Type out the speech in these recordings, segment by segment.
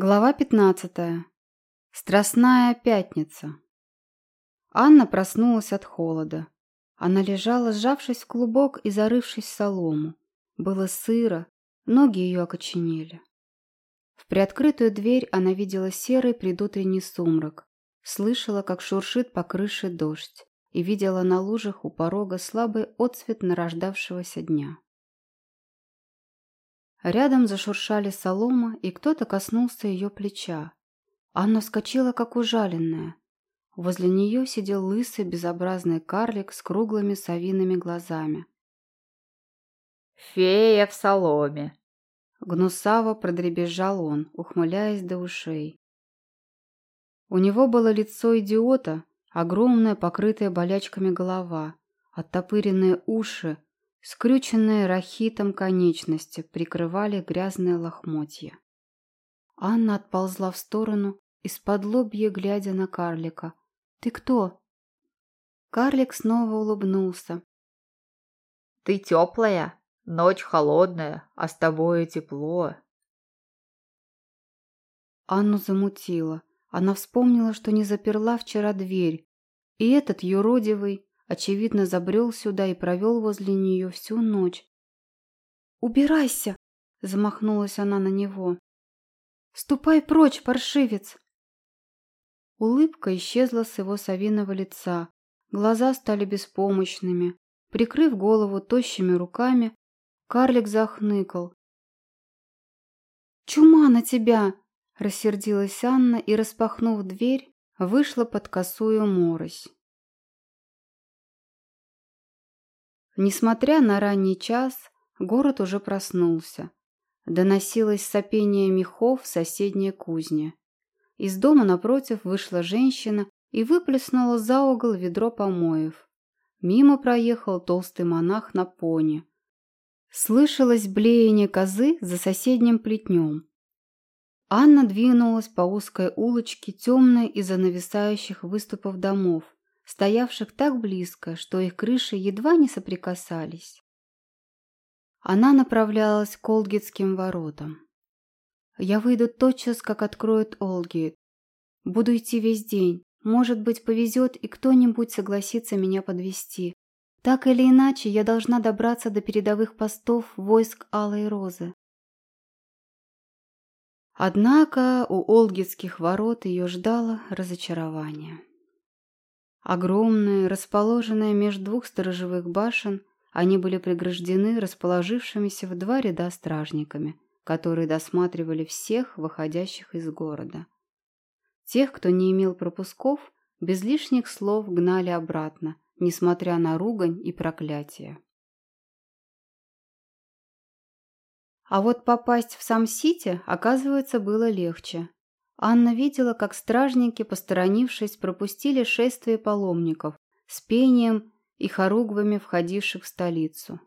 Глава 15. Страстная пятница. Анна проснулась от холода. Она лежала, сжавшись в клубок и зарывшись в солому. Было сыро, ноги ее окоченели. В приоткрытую дверь она видела серый предутренний сумрак, слышала, как шуршит по крыше дождь, и видела на лужах у порога слабый отсвет нарождавшегося дня. Рядом зашуршали солома, и кто-то коснулся ее плеча. Анна вскочила, как ужаленная. Возле нее сидел лысый безобразный карлик с круглыми совиными глазами. «Фея в соломе!» Гнусаво продребезжал он, ухмыляясь до ушей. У него было лицо идиота, огромная, покрытая болячками голова, оттопыренные уши, Скрюченные рахитом конечности прикрывали грязные лохмотья. Анна отползла в сторону, из-под лобья глядя на карлика. «Ты кто?» Карлик снова улыбнулся. «Ты теплая, ночь холодная, а с тобой тепло». Анну замутила. Она вспомнила, что не заперла вчера дверь, и этот юродивый, Очевидно, забрел сюда и провел возле нее всю ночь. «Убирайся!» – замахнулась она на него. «Ступай прочь, паршивец!» Улыбка исчезла с его совиного лица. Глаза стали беспомощными. Прикрыв голову тощими руками, карлик захныкал. «Чума на тебя!» – рассердилась Анна и, распахнув дверь, вышла под косую морось. Несмотря на ранний час, город уже проснулся. Доносилось сопение мехов в соседней кузне. Из дома напротив вышла женщина и выплеснула за угол ведро помоев. Мимо проехал толстый монах на пони. Слышалось блеяние козы за соседним плетнем. Анна двинулась по узкой улочке, темной из-за нависающих выступов домов стоявших так близко, что их крыши едва не соприкасались. Она направлялась к Олгитским воротам. Я выйду тотчас, как откроют Олгит. Буду идти весь день. Может быть, повезет, и кто-нибудь согласится меня подвести. Так или иначе, я должна добраться до передовых постов войск Алой Розы. Однако у Олгитских ворот ее ждало разочарование. Огромные, расположенные между двух сторожевых башен, они были преграждены расположившимися в два ряда стражниками, которые досматривали всех выходящих из города. Тех, кто не имел пропусков, без лишних слов гнали обратно, несмотря на ругань и проклятие. А вот попасть в сам Сити, оказывается, было легче. Анна видела, как стражники, посторонившись, пропустили шествие паломников с пением и хоругвами входивших в столицу.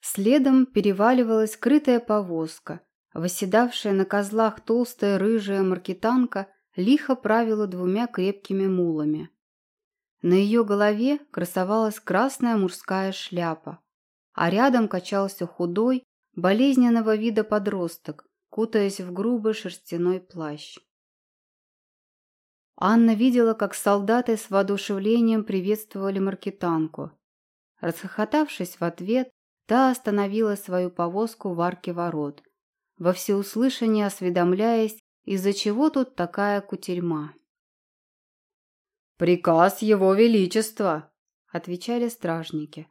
Следом переваливалась крытая повозка. Восседавшая на козлах толстая рыжая маркетанка лихо правила двумя крепкими мулами. На ее голове красовалась красная мужская шляпа, а рядом качался худой, болезненного вида подросток кутаясь в грубый шерстяной плащ. Анна видела, как солдаты с воодушевлением приветствовали маркетанку. Расхохотавшись в ответ, та остановила свою повозку в арке ворот, во всеуслышание осведомляясь, из-за чего тут такая кутерьма. «Приказ его величества», — отвечали стражники.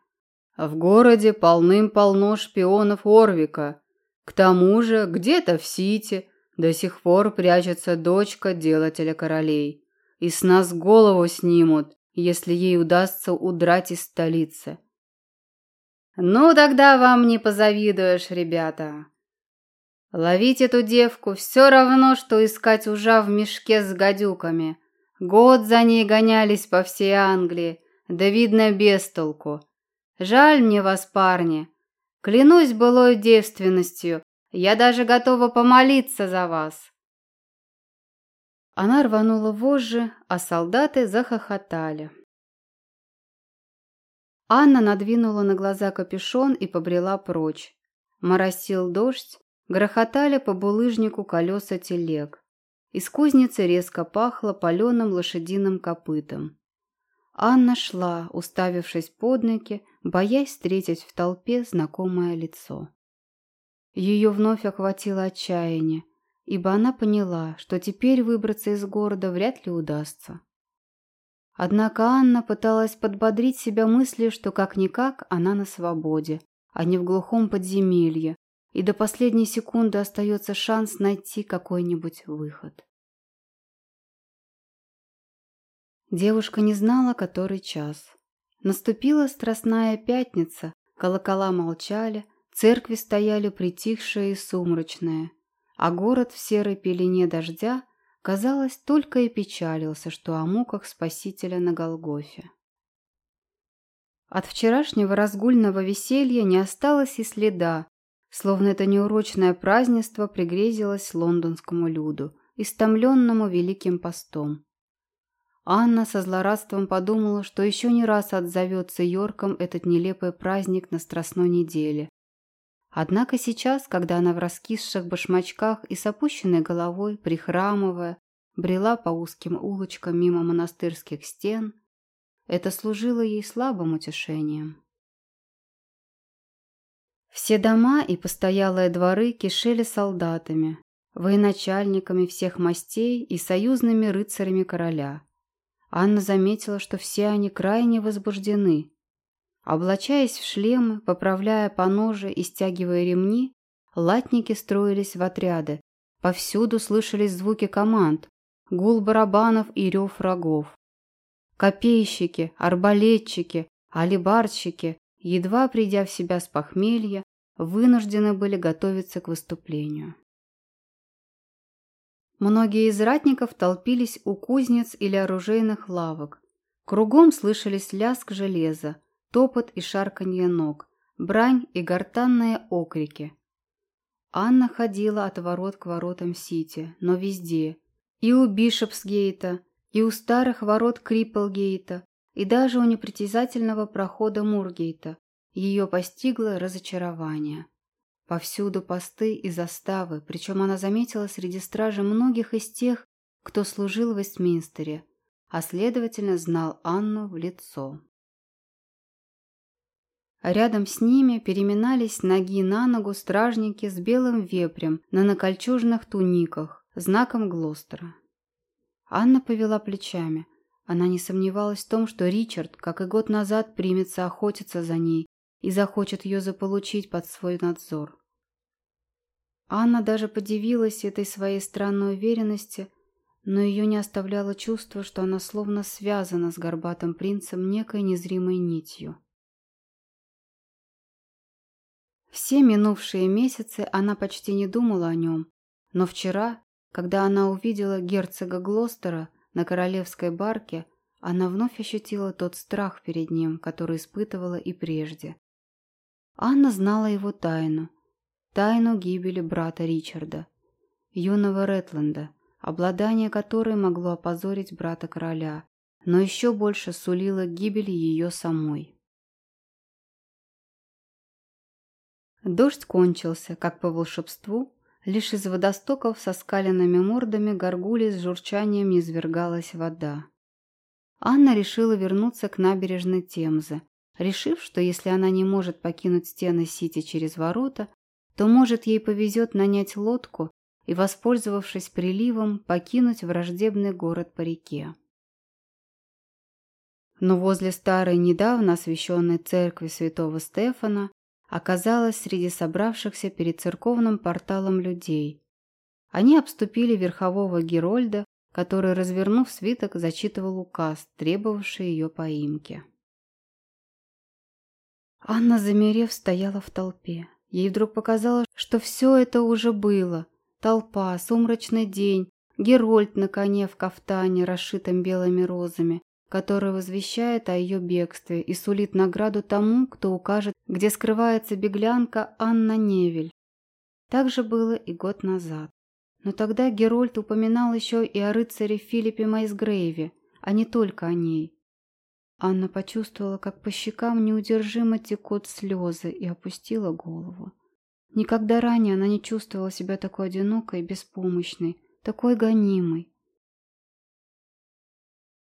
«В городе полным-полно шпионов Орвика, к тому же, где-то в Сити до сих пор прячется дочка делателя королей, и с нас голову снимут, если ей удастся удрать из столицы. Ну, тогда вам не позавидуешь, ребята. Ловить эту девку все равно, что искать ужа в мешке с гадюками. Год за ней гонялись по всей Англии, да видно без толку. Жаль мне вас, парни, Клянусь былой девственностью, я даже готова помолиться за вас. Она рванула вожжи, а солдаты захохотали. Анна надвинула на глаза капюшон и побрела прочь. Моросил дождь, Грохотали по булыжнику колеса телег. Из кузницы резко пахло паленым лошадиным копытом. Анна шла, уставившись под ноги, боясь встретить в толпе знакомое лицо. Ее вновь охватило отчаяние, ибо она поняла, что теперь выбраться из города вряд ли удастся. Однако Анна пыталась подбодрить себя мыслью, что как-никак она на свободе, а не в глухом подземелье, и до последней секунды остается шанс найти какой-нибудь выход. Девушка не знала, который час. Наступила страстная пятница, колокола молчали, церкви стояли притихшие и сумрачные, а город в серой пелене дождя, казалось, только и печалился, что о муках Спасителя на Голгофе. От вчерашнего разгульного веселья не осталось и следа, Словно это неурочное празднество пригрезилось лондонскому люду, истомленному великим постом. Анна со злорадством подумала, что еще не раз отзовется Йорком этот нелепый праздник на Страстной неделе. Однако сейчас, когда она в раскисших башмачках и с опущенной головой, прихрамывая, брела по узким улочкам мимо монастырских стен, это служило ей слабым утешением. Все дома и постоялые дворы кишели солдатами, военачальниками всех мастей и союзными рыцарями короля. Анна заметила, что все они крайне возбуждены. Облачаясь в шлемы, поправляя поножи и стягивая ремни, латники строились в отряды. Повсюду слышались звуки команд, гул барабанов и рев врагов. Копейщики, арбалетчики, алибарщики едва придя в себя с похмелья, вынуждены были готовиться к выступлению. Многие из ратников толпились у кузнец или оружейных лавок. Кругом слышались лязг железа, топот и шарканье ног, брань и гортанные окрики. Анна ходила от ворот к воротам Сити, но везде. И у Бишопсгейта, и у старых ворот Крипплгейта, и даже у непритязательного прохода Мургейта ее постигло разочарование. Повсюду посты и заставы, причем она заметила среди стражи многих из тех, кто служил в Вестминстере, а следовательно знал Анну в лицо. Рядом с ними переминались ноги на ногу стражники с белым вепрем на накольчужных туниках, знаком Глостера. Анна повела плечами. Она не сомневалась в том, что Ричард, как и год назад, примется охотиться за ней и захочет ее заполучить под свой надзор. Анна даже подивилась этой своей странной уверенности, но ее не оставляло чувство, что она словно связана с горбатым принцем некой незримой нитью. Все минувшие месяцы она почти не думала о нем, но вчера, когда она увидела герцога Глостера, на королевской барке, она вновь ощутила тот страх перед ним, который испытывала и прежде. Анна знала его тайну, тайну гибели брата Ричарда, юного Ретленда, обладание которой могло опозорить брата короля, но еще больше сулило гибель ее самой. Дождь кончился, как по волшебству, Лишь из водостоков со скаленными мордами горгулей с журчанием низвергалась вода. Анна решила вернуться к набережной Темзы, решив, что если она не может покинуть стены Сити через ворота, то, может, ей повезет нанять лодку и, воспользовавшись приливом, покинуть враждебный город по реке. Но возле старой, недавно освященной церкви святого Стефана оказалась среди собравшихся перед церковным порталом людей. Они обступили верхового Герольда, который, развернув свиток, зачитывал указ, требовавший ее поимки. Анна, замерев, стояла в толпе. Ей вдруг показалось, что все это уже было. Толпа, сумрачный день, Герольд на коне в кафтане, расшитом белыми розами, который возвещает о ее бегстве и сулит награду тому, кто укажет, где скрывается беглянка Анна Невель. Так же было и год назад. Но тогда Герольд упоминал еще и о рыцаре Филиппе Майсгрейве, а не только о ней. Анна почувствовала, как по щекам неудержимо текут слезы и опустила голову. Никогда ранее она не чувствовала себя такой одинокой и беспомощной, такой гонимой.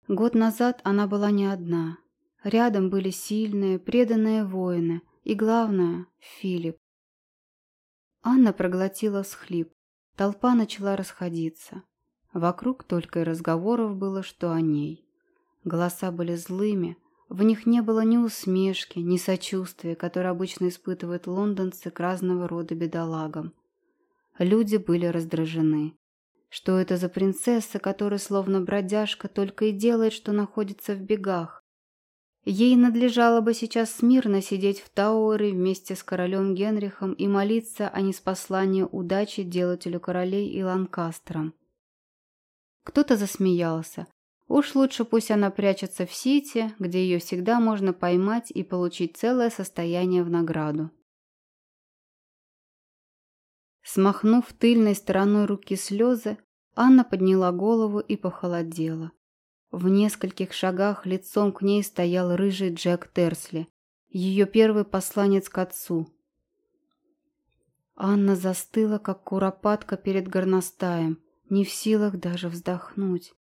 Год назад она была не одна. Рядом были сильные, преданные воины и, главное, Филипп. Анна проглотила схлип. Толпа начала расходиться. Вокруг только и разговоров было, что о ней. Голоса были злыми, в них не было ни усмешки, ни сочувствия, которые обычно испытывают лондонцы к разного рода бедолагам. Люди были раздражены. Что это за принцесса, которая словно бродяжка только и делает, что находится в бегах? Ей надлежало бы сейчас смирно сидеть в Тауэре вместе с королем Генрихом и молиться о неспослании удачи делателю королей и Ланкастерам. Кто-то засмеялся, Уж лучше пусть она прячется в Сити, где ее всегда можно поймать и получить целое состояние в награду. Смахнув тыльной стороной руки слезы, Анна подняла голову и похолодела. В нескольких шагах лицом к ней стоял рыжий Джек Терсли, ее первый посланец к отцу. Анна застыла, как куропатка перед горностаем, не в силах даже вздохнуть.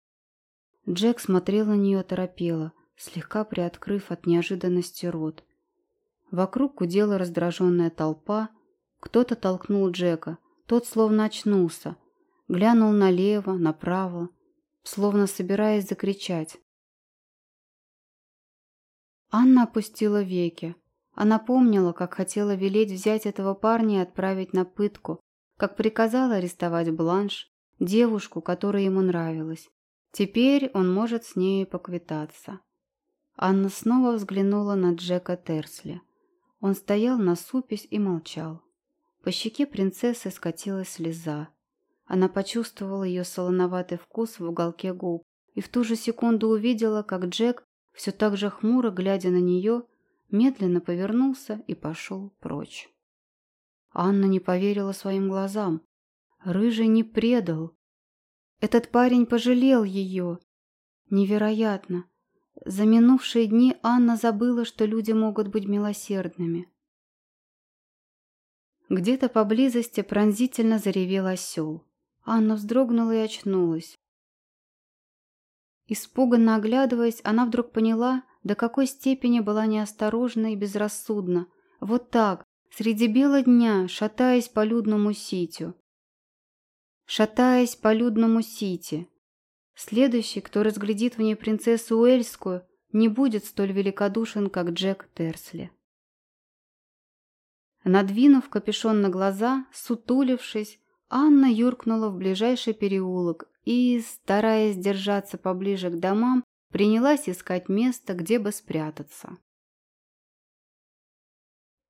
Джек смотрел на нее торопело, слегка приоткрыв от неожиданности рот. Вокруг гудела раздраженная толпа. Кто-то толкнул Джека. Тот словно очнулся. Глянул налево, направо, словно собираясь закричать. Анна опустила веки. Она помнила, как хотела велеть взять этого парня и отправить на пытку, как приказала арестовать Бланш, девушку, которая ему нравилась. Теперь он может с ней поквитаться. Анна снова взглянула на Джека Терсли. Он стоял на супесь и молчал. По щеке принцессы скатилась слеза. Она почувствовала ее солоноватый вкус в уголке губ и в ту же секунду увидела, как Джек, все так же хмуро глядя на нее, медленно повернулся и пошел прочь. Анна не поверила своим глазам. Рыжий не предал, этот парень пожалел ее. Невероятно. За минувшие дни Анна забыла, что люди могут быть милосердными. Где-то поблизости пронзительно заревел осел. Анна вздрогнула и очнулась. Испуганно оглядываясь, она вдруг поняла, до какой степени была неосторожна и безрассудна. Вот так, среди бела дня, шатаясь по людному ситю шатаясь по людному сити. Следующий, кто разглядит в ней принцессу Уэльскую, не будет столь великодушен, как Джек Терсли. Надвинув капюшон на глаза, сутулившись, Анна юркнула в ближайший переулок и, стараясь держаться поближе к домам, принялась искать место, где бы спрятаться.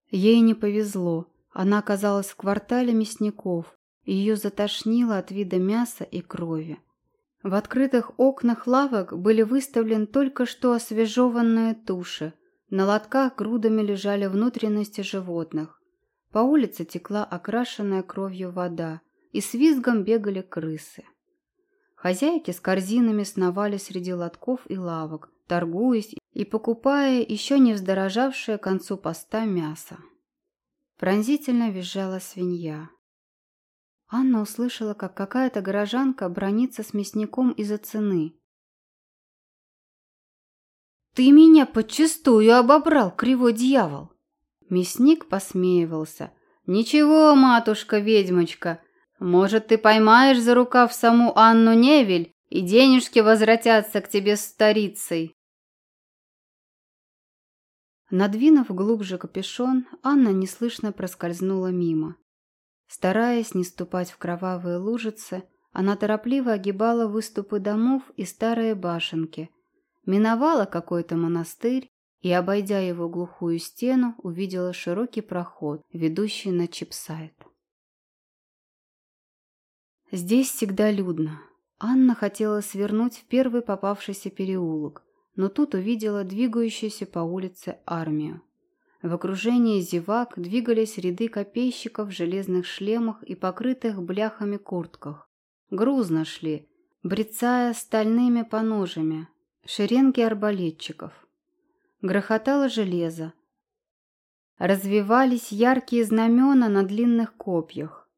Ей не повезло. Она оказалась в квартале мясников, ее затошнило от вида мяса и крови. В открытых окнах лавок были выставлены только что освежеванные туши. На лотках грудами лежали внутренности животных. По улице текла окрашенная кровью вода, и с визгом бегали крысы. Хозяйки с корзинами сновали среди лотков и лавок, торгуясь и покупая еще не вздорожавшее к концу поста мясо. Пронзительно визжала свинья. Анна услышала, как какая-то горожанка бронится с мясником из-за цены. «Ты меня подчистую обобрал, кривой дьявол!» Мясник посмеивался. «Ничего, матушка-ведьмочка, может, ты поймаешь за рукав саму Анну Невель, и денежки возвратятся к тебе с старицей!» Надвинув глубже капюшон, Анна неслышно проскользнула мимо. Стараясь не ступать в кровавые лужицы, она торопливо огибала выступы домов и старые башенки, миновала какой-то монастырь и, обойдя его глухую стену, увидела широкий проход, ведущий на Чипсайд. Здесь всегда людно. Анна хотела свернуть в первый попавшийся переулок, но тут увидела двигающуюся по улице армию. В окружении зевак двигались ряды копейщиков в железных шлемах и покрытых бляхами куртках. Грузно шли, брецая стальными поножами, шеренги арбалетчиков. Грохотало железо. развивались яркие знамена на длинных копьях.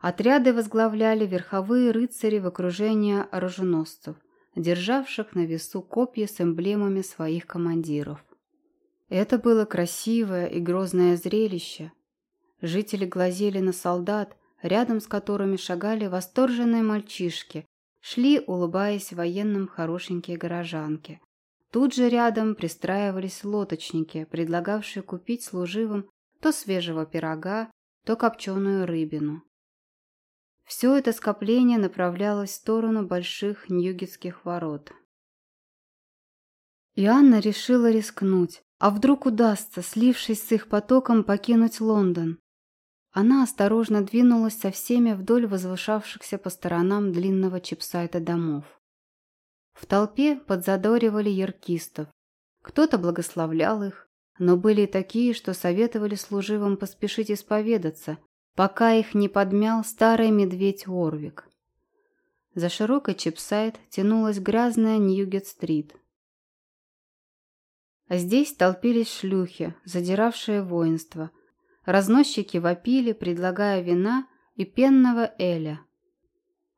Отряды возглавляли верховые рыцари в окружении оруженосцев, державших на весу копья с эмблемами своих командиров. Это было красивое и грозное зрелище. Жители глазели на солдат, рядом с которыми шагали восторженные мальчишки, шли, улыбаясь военным хорошенькие горожанки. Тут же рядом пристраивались лоточники, предлагавшие купить служивым то свежего пирога, то копченую рыбину. Все это скопление направлялось в сторону больших Ньюгетских ворот. И Анна решила рискнуть. А вдруг удастся, слившись с их потоком, покинуть Лондон? Она осторожно двинулась со всеми вдоль возвышавшихся по сторонам длинного чипсайта домов. В толпе подзадоривали яркистов. Кто-то благословлял их, но были и такие, что советовали служивым поспешить исповедаться, пока их не подмял старый медведь Уорвик. За широкой чипсайт тянулась грязная Ньюгет-стрит. А здесь толпились шлюхи, задиравшие воинство. Разносчики вопили, предлагая вина и пенного эля.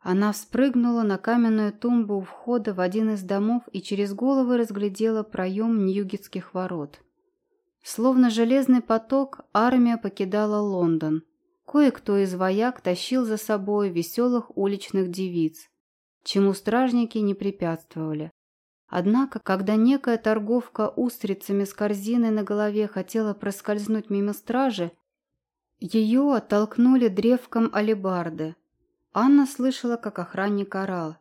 Она вспрыгнула на каменную тумбу у входа в один из домов и через головы разглядела проем Ньюгетских ворот. Словно железный поток, армия покидала Лондон. Кое-кто из вояк тащил за собой веселых уличных девиц, чему стражники не препятствовали. Однако, когда некая торговка устрицами с корзиной на голове хотела проскользнуть мимо стражи, ее оттолкнули древком алебарды. Анна слышала, как охранник орал.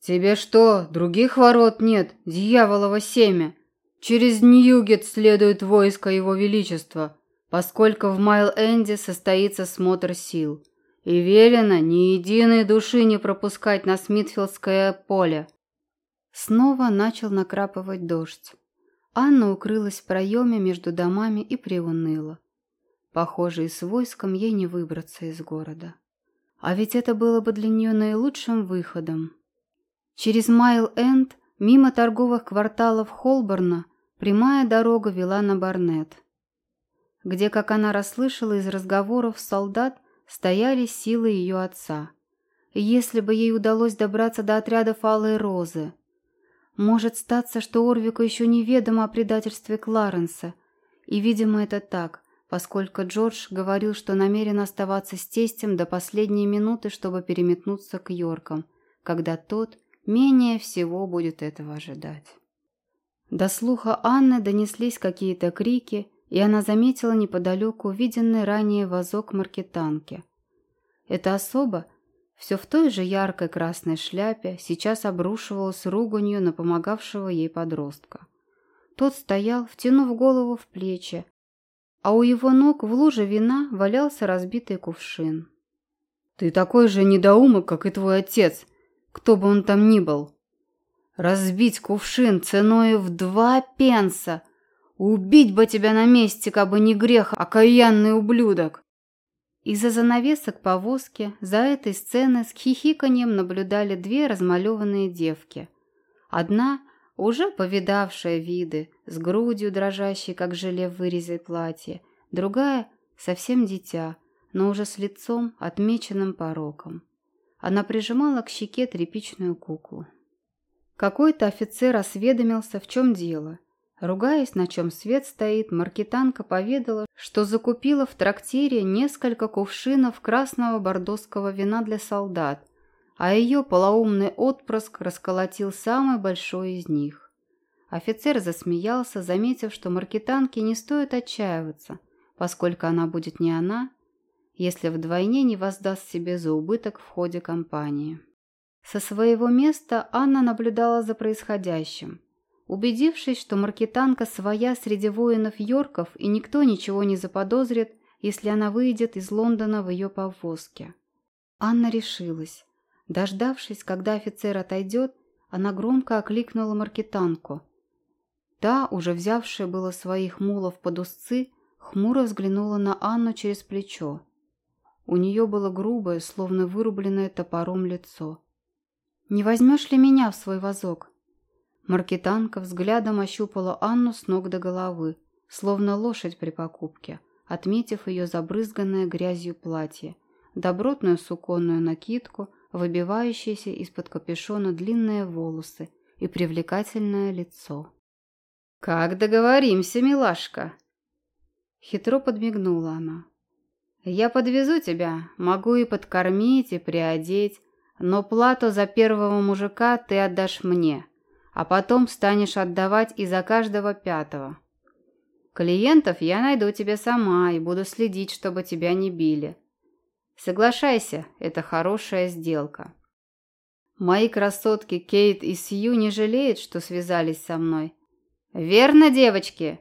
«Тебе что, других ворот нет, дьяволово семя? Через Ньюгет следует войско его величества, поскольку в Майл-Энде состоится смотр сил, и велено ни единой души не пропускать на Смитфилдское поле». Снова начал накрапывать дождь. Анна укрылась в проеме между домами и приуныла. Похоже, и с войском ей не выбраться из города. А ведь это было бы для нее наилучшим выходом. Через Майл-Энд, мимо торговых кварталов Холборна, прямая дорога вела на Барнет, где, как она расслышала из разговоров солдат, стояли силы ее отца. И если бы ей удалось добраться до отрядов Алой Розы, может статься, что Орвику еще неведомо о предательстве Кларенса. И, видимо, это так, поскольку Джордж говорил, что намерен оставаться с тестем до последней минуты, чтобы переметнуться к Йоркам, когда тот менее всего будет этого ожидать. До слуха Анны донеслись какие-то крики, и она заметила неподалеку виденный ранее вазок маркетанки. Это особо все в той же яркой красной шляпе сейчас обрушивалась руганью на помогавшего ей подростка. Тот стоял, втянув голову в плечи, а у его ног в луже вина валялся разбитый кувшин. «Ты такой же недоумок, как и твой отец, кто бы он там ни был. Разбить кувшин ценой в два пенса! Убить бы тебя на месте, кабы не грех, окаянный ублюдок!» Из-за занавесок повозки за этой сценой с хихиканьем наблюдали две размалеванные девки. Одна, уже повидавшая виды, с грудью дрожащей, как желе в вырезе платья, другая — совсем дитя, но уже с лицом, отмеченным пороком. Она прижимала к щеке тряпичную куклу. Какой-то офицер осведомился, в чем дело, Ругаясь, на чем свет стоит, маркетанка поведала, что закупила в трактире несколько кувшинов красного бордоского вина для солдат, а ее полоумный отпрыск расколотил самый большой из них. Офицер засмеялся, заметив, что маркетанке не стоит отчаиваться, поскольку она будет не она, если вдвойне не воздаст себе за убыток в ходе кампании. Со своего места Анна наблюдала за происходящим. Убедившись, что маркетанка своя среди воинов Йорков и никто ничего не заподозрит, если она выйдет из Лондона в ее повозке. Анна решилась. Дождавшись, когда офицер отойдет, она громко окликнула маркетанку. Та, уже взявшая было своих мулов под узцы, хмуро взглянула на Анну через плечо. У нее было грубое, словно вырубленное топором лицо. «Не возьмешь ли меня в свой вазок?» Маркетанка взглядом ощупала Анну с ног до головы. словно лошадь при покупке, отметив ее забрызганное грязью платье, добротную суконную накидку, выбивающиеся из-под капюшона длинные волосы и привлекательное лицо. «Как договоримся, милашка?» Хитро подмигнула она. «Я подвезу тебя, могу и подкормить, и приодеть, но плату за первого мужика ты отдашь мне, а потом станешь отдавать и за каждого пятого. Клиентов я найду тебе сама и буду следить, чтобы тебя не били. Соглашайся, это хорошая сделка. Мои красотки Кейт и Сью не жалеют, что связались со мной. Верно, девочки?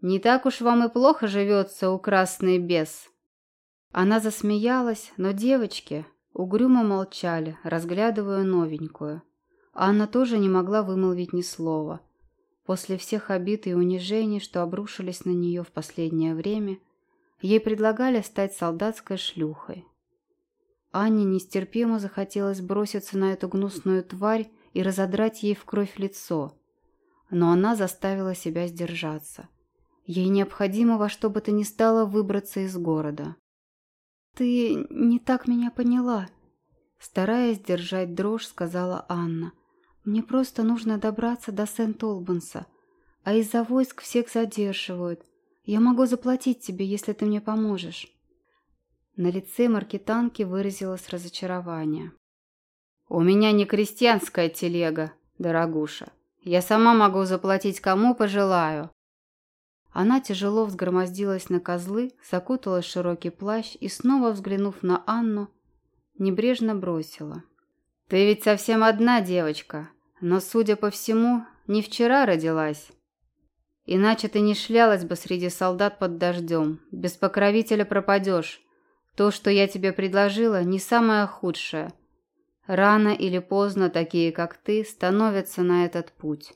Не так уж вам и плохо живется у красной бес. Она засмеялась, но девочки угрюмо молчали, разглядывая новенькую. Анна тоже не могла вымолвить ни слова. После всех обид и унижений, что обрушились на нее в последнее время, ей предлагали стать солдатской шлюхой. Анне нестерпимо захотелось броситься на эту гнусную тварь и разодрать ей в кровь лицо. Но она заставила себя сдержаться. Ей необходимо во что бы то ни стало выбраться из города. «Ты не так меня поняла», — стараясь держать дрожь, сказала Анна. «Мне просто нужно добраться до Сент-Олбанса, а из-за войск всех задерживают. Я могу заплатить тебе, если ты мне поможешь». На лице маркетанки выразилось разочарование. «У меня не крестьянская телега, дорогуша. Я сама могу заплатить кому пожелаю». Она тяжело взгромоздилась на козлы, закуталась в широкий плащ и, снова взглянув на Анну, небрежно бросила. «Ты ведь совсем одна девочка, но, судя по всему, не вчера родилась. Иначе ты не шлялась бы среди солдат под дождем, без покровителя пропадешь». То, что я тебе предложила, не самое худшее. Рано или поздно такие, как ты, становятся на этот путь».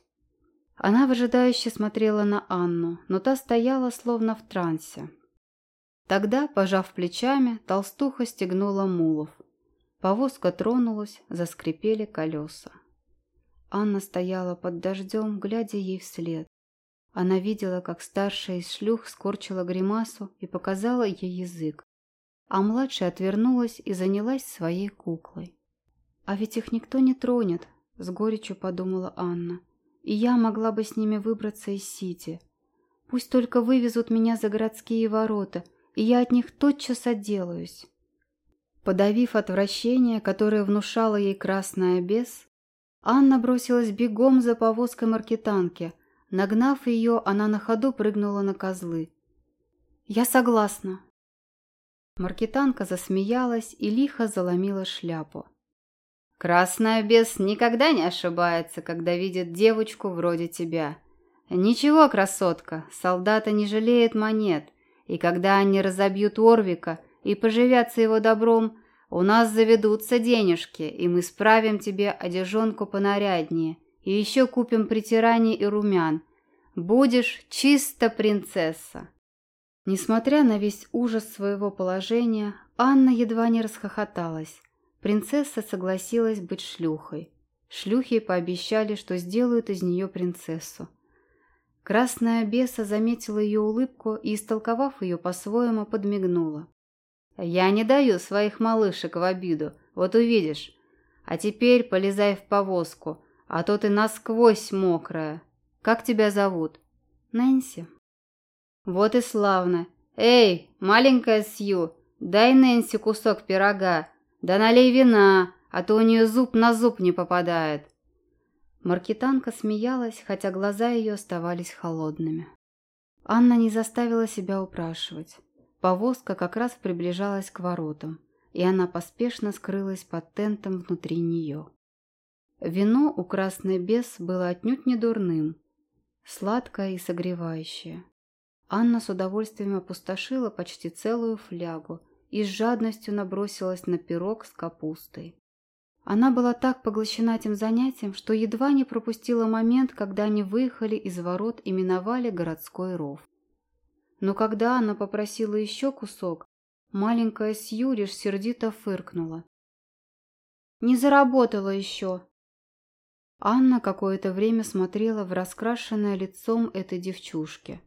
Она выжидающе смотрела на Анну, но та стояла словно в трансе. Тогда, пожав плечами, толстуха стегнула мулов. Повозка тронулась, заскрипели колеса. Анна стояла под дождем, глядя ей вслед. Она видела, как старшая из шлюх скорчила гримасу и показала ей язык а младшая отвернулась и занялась своей куклой. «А ведь их никто не тронет», — с горечью подумала Анна. «И я могла бы с ними выбраться из Сити. Пусть только вывезут меня за городские ворота, и я от них тотчас отделаюсь». Подавив отвращение, которое внушало ей красная бес, Анна бросилась бегом за повозкой маркетанки. Нагнав ее, она на ходу прыгнула на козлы. «Я согласна», Маркетанка засмеялась и лихо заломила шляпу. «Красная бес никогда не ошибается, когда видит девочку вроде тебя. Ничего, красотка, солдата не жалеет монет, и когда они разобьют Орвика и поживятся его добром, у нас заведутся денежки, и мы справим тебе одежонку понаряднее, и еще купим притираний и румян. Будешь чисто принцесса». Несмотря на весь ужас своего положения, Анна едва не расхохоталась. Принцесса согласилась быть шлюхой. Шлюхи пообещали, что сделают из нее принцессу. Красная беса заметила ее улыбку и, истолковав ее по-своему, подмигнула. «Я не даю своих малышек в обиду, вот увидишь. А теперь полезай в повозку, а то ты насквозь мокрая. Как тебя зовут?» «Нэнси». «Вот и славно! Эй, маленькая Сью, дай Нэнси кусок пирога, да налей вина, а то у нее зуб на зуб не попадает!» Маркетанка смеялась, хотя глаза ее оставались холодными. Анна не заставила себя упрашивать. Повозка как раз приближалась к воротам, и она поспешно скрылась под тентом внутри нее. Вино у красной бес было отнюдь не дурным, сладкое и согревающее. Анна с удовольствием опустошила почти целую флягу и с жадностью набросилась на пирог с капустой. Она была так поглощена этим занятием, что едва не пропустила момент, когда они выехали из ворот и миновали городской ров. Но когда она попросила еще кусок, маленькая Сью лишь сердито фыркнула. «Не заработала еще!» Анна какое-то время смотрела в раскрашенное лицом этой девчушки.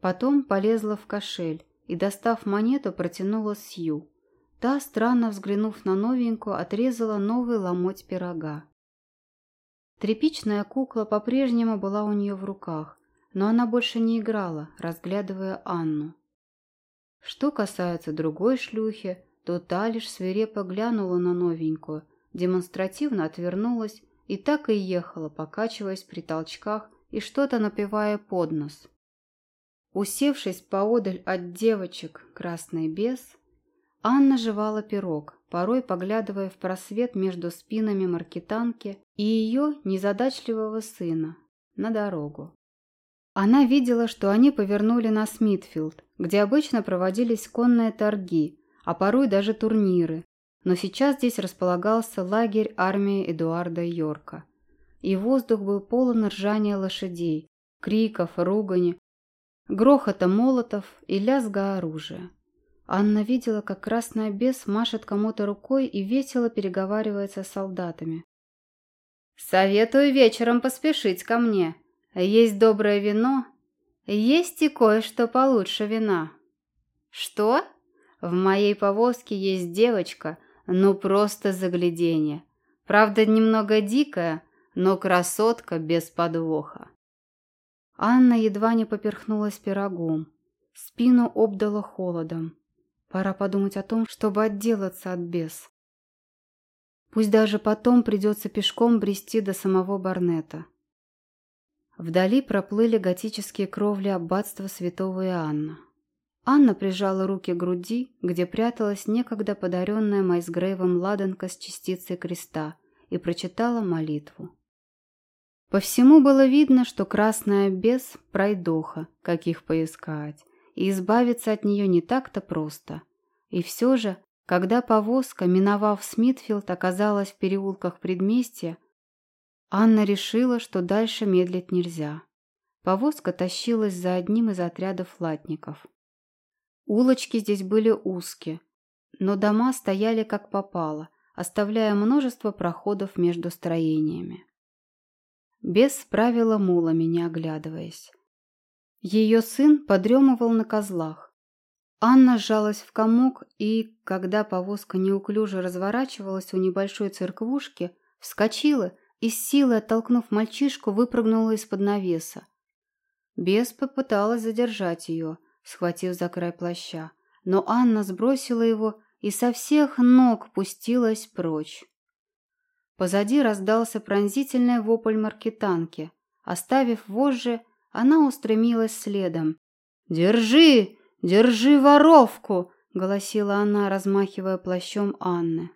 Потом полезла в кошель и, достав монету, протянула Сью. Та, странно взглянув на новенькую, отрезала новый ломоть пирога. Тряпичная кукла по-прежнему была у нее в руках, но она больше не играла, разглядывая Анну. Что касается другой шлюхи, то та лишь свирепо глянула на новенькую, демонстративно отвернулась и так и ехала, покачиваясь при толчках и что-то напевая под нос. Усевшись поодаль от девочек красный бес, Анна жевала пирог, порой поглядывая в просвет между спинами маркетанки и ее незадачливого сына на дорогу. Она видела, что они повернули на Смитфилд, где обычно проводились конные торги, а порой даже турниры, но сейчас здесь располагался лагерь армии Эдуарда Йорка. И воздух был полон ржания лошадей, криков, ругани, грохота молотов и лязга оружия. Анна видела, как красный обес машет кому-то рукой и весело переговаривается с солдатами. «Советую вечером поспешить ко мне. Есть доброе вино, есть и кое-что получше вина». «Что?» «В моей повозке есть девочка, ну просто загляденье. Правда, немного дикая, но красотка без подвоха». Анна едва не поперхнулась пирогом. Спину обдала холодом. Пора подумать о том, чтобы отделаться от бес. Пусть даже потом придется пешком брести до самого Барнета. Вдали проплыли готические кровли аббатства святого Иоанна. Анна прижала руки к груди, где пряталась некогда подаренная Майсгрейвом ладанка с частицей креста, и прочитала молитву. По всему было видно, что красная бес – пройдоха, каких поискать, и избавиться от нее не так-то просто. И все же, когда повозка, миновав Смитфилд, оказалась в переулках предместья, Анна решила, что дальше медлить нельзя. Повозка тащилась за одним из отрядов латников. Улочки здесь были узкие, но дома стояли как попало, оставляя множество проходов между строениями. Без справила мулами, не оглядываясь. Ее сын подремывал на козлах. Анна сжалась в комок и, когда повозка неуклюже разворачивалась у небольшой церквушки, вскочила и с силой оттолкнув мальчишку, выпрыгнула из-под навеса. Бес попыталась задержать ее, схватив за край плаща, но Анна сбросила его и со всех ног пустилась прочь. Позади раздался пронзительный вопль маркетанки. Оставив вожжи, она устремилась следом. «Держи! Держи воровку!» — голосила она, размахивая плащом Анны.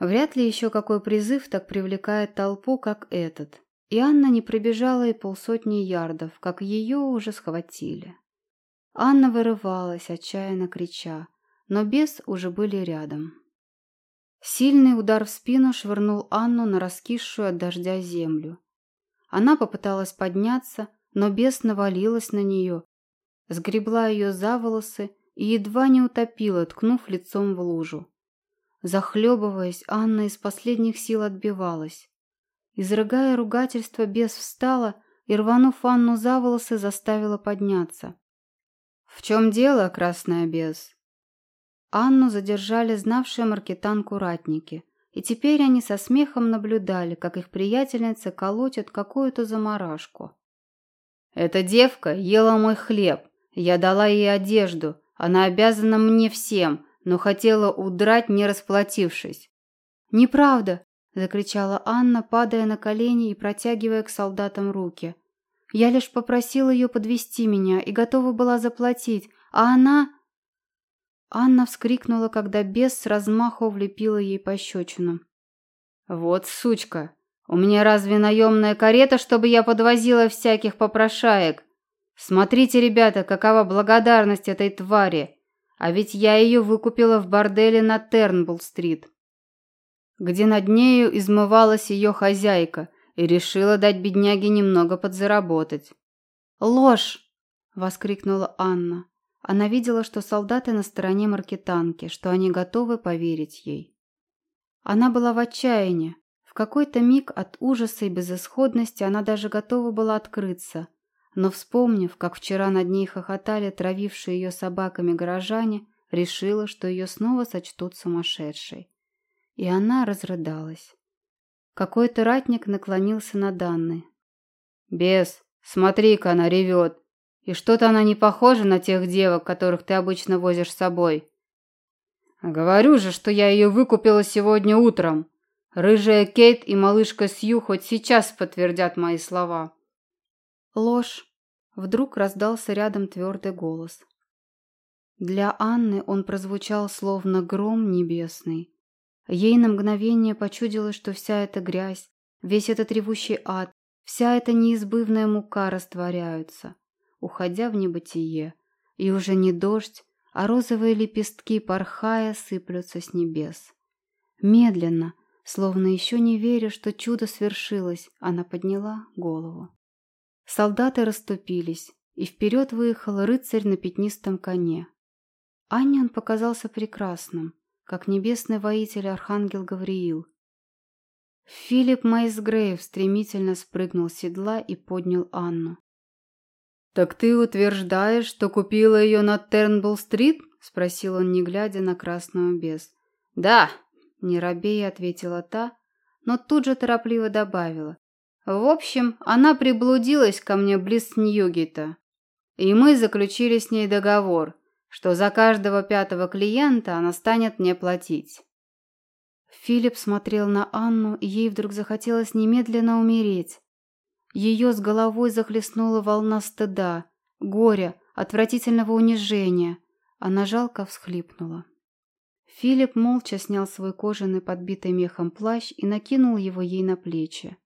Вряд ли еще какой призыв так привлекает толпу, как этот. И Анна не пробежала и полсотни ярдов, как ее уже схватили. Анна вырывалась, отчаянно крича, но бес уже были рядом. Сильный удар в спину швырнул Анну на раскисшую от дождя землю. Она попыталась подняться, но бес навалилась на нее, сгребла ее за волосы и едва не утопила, ткнув лицом в лужу. Захлебываясь, Анна из последних сил отбивалась. Изрыгая ругательство, бес встала и, рванув Анну за волосы, заставила подняться. «В чем дело, красная бес?» Анну задержали знавшие маркетанку ратники, и теперь они со смехом наблюдали, как их приятельницы колотят какую-то заморашку. «Эта девка ела мой хлеб. Я дала ей одежду. Она обязана мне всем, но хотела удрать, не расплатившись». «Неправда!» – закричала Анна, падая на колени и протягивая к солдатам руки. «Я лишь попросила ее подвести меня и готова была заплатить, а она...» Анна вскрикнула, когда бес с размаху влепила ей пощечину. «Вот сучка! У меня разве наемная карета, чтобы я подвозила всяких попрошаек? Смотрите, ребята, какова благодарность этой твари! А ведь я ее выкупила в борделе на Тернбулл-стрит, где над нею измывалась ее хозяйка и решила дать бедняге немного подзаработать». «Ложь!» — воскликнула Анна. Она видела, что солдаты на стороне маркетанки, что они готовы поверить ей. Она была в отчаянии, в какой-то миг от ужаса и безысходности она даже готова была открыться. Но, вспомнив, как вчера над ней хохотали травившие ее собаками горожане, решила, что ее снова сочтут сумасшедшей. И она разрыдалась. Какой-то ратник наклонился над Анной. «Бес, смотри-ка, она ревет. И что-то она не похожа на тех девок, которых ты обычно возишь с собой. Говорю же, что я ее выкупила сегодня утром. Рыжая Кейт и малышка Сью хоть сейчас подтвердят мои слова». Ложь. Вдруг раздался рядом твердый голос. Для Анны он прозвучал словно гром небесный. Ей на мгновение почудилось, что вся эта грязь, весь этот ревущий ад, вся эта неизбывная мука растворяются, уходя в небытие, и уже не дождь, а розовые лепестки, порхая, сыплются с небес. Медленно, словно еще не веря, что чудо свершилось, она подняла голову. Солдаты расступились, и вперед выехал рыцарь на пятнистом коне. Анне он показался прекрасным, как небесный воитель Архангел Гавриил. Филипп Майсгрейв стремительно спрыгнул с седла и поднял Анну. «Так ты утверждаешь, что купила ее на Тернбулл-стрит?» – спросил он, не глядя на красную без. «Да», – не робея ответила та, но тут же торопливо добавила. В общем, она приблудилась ко мне близ Ньюгита, и мы заключили с ней договор, что за каждого пятого клиента она станет мне платить. Филипп смотрел на Анну, и ей вдруг захотелось немедленно умереть. Ее с головой захлестнула волна стыда, горя, отвратительного унижения. Она жалко всхлипнула. Филипп молча снял свой кожаный подбитый мехом плащ и накинул его ей на плечи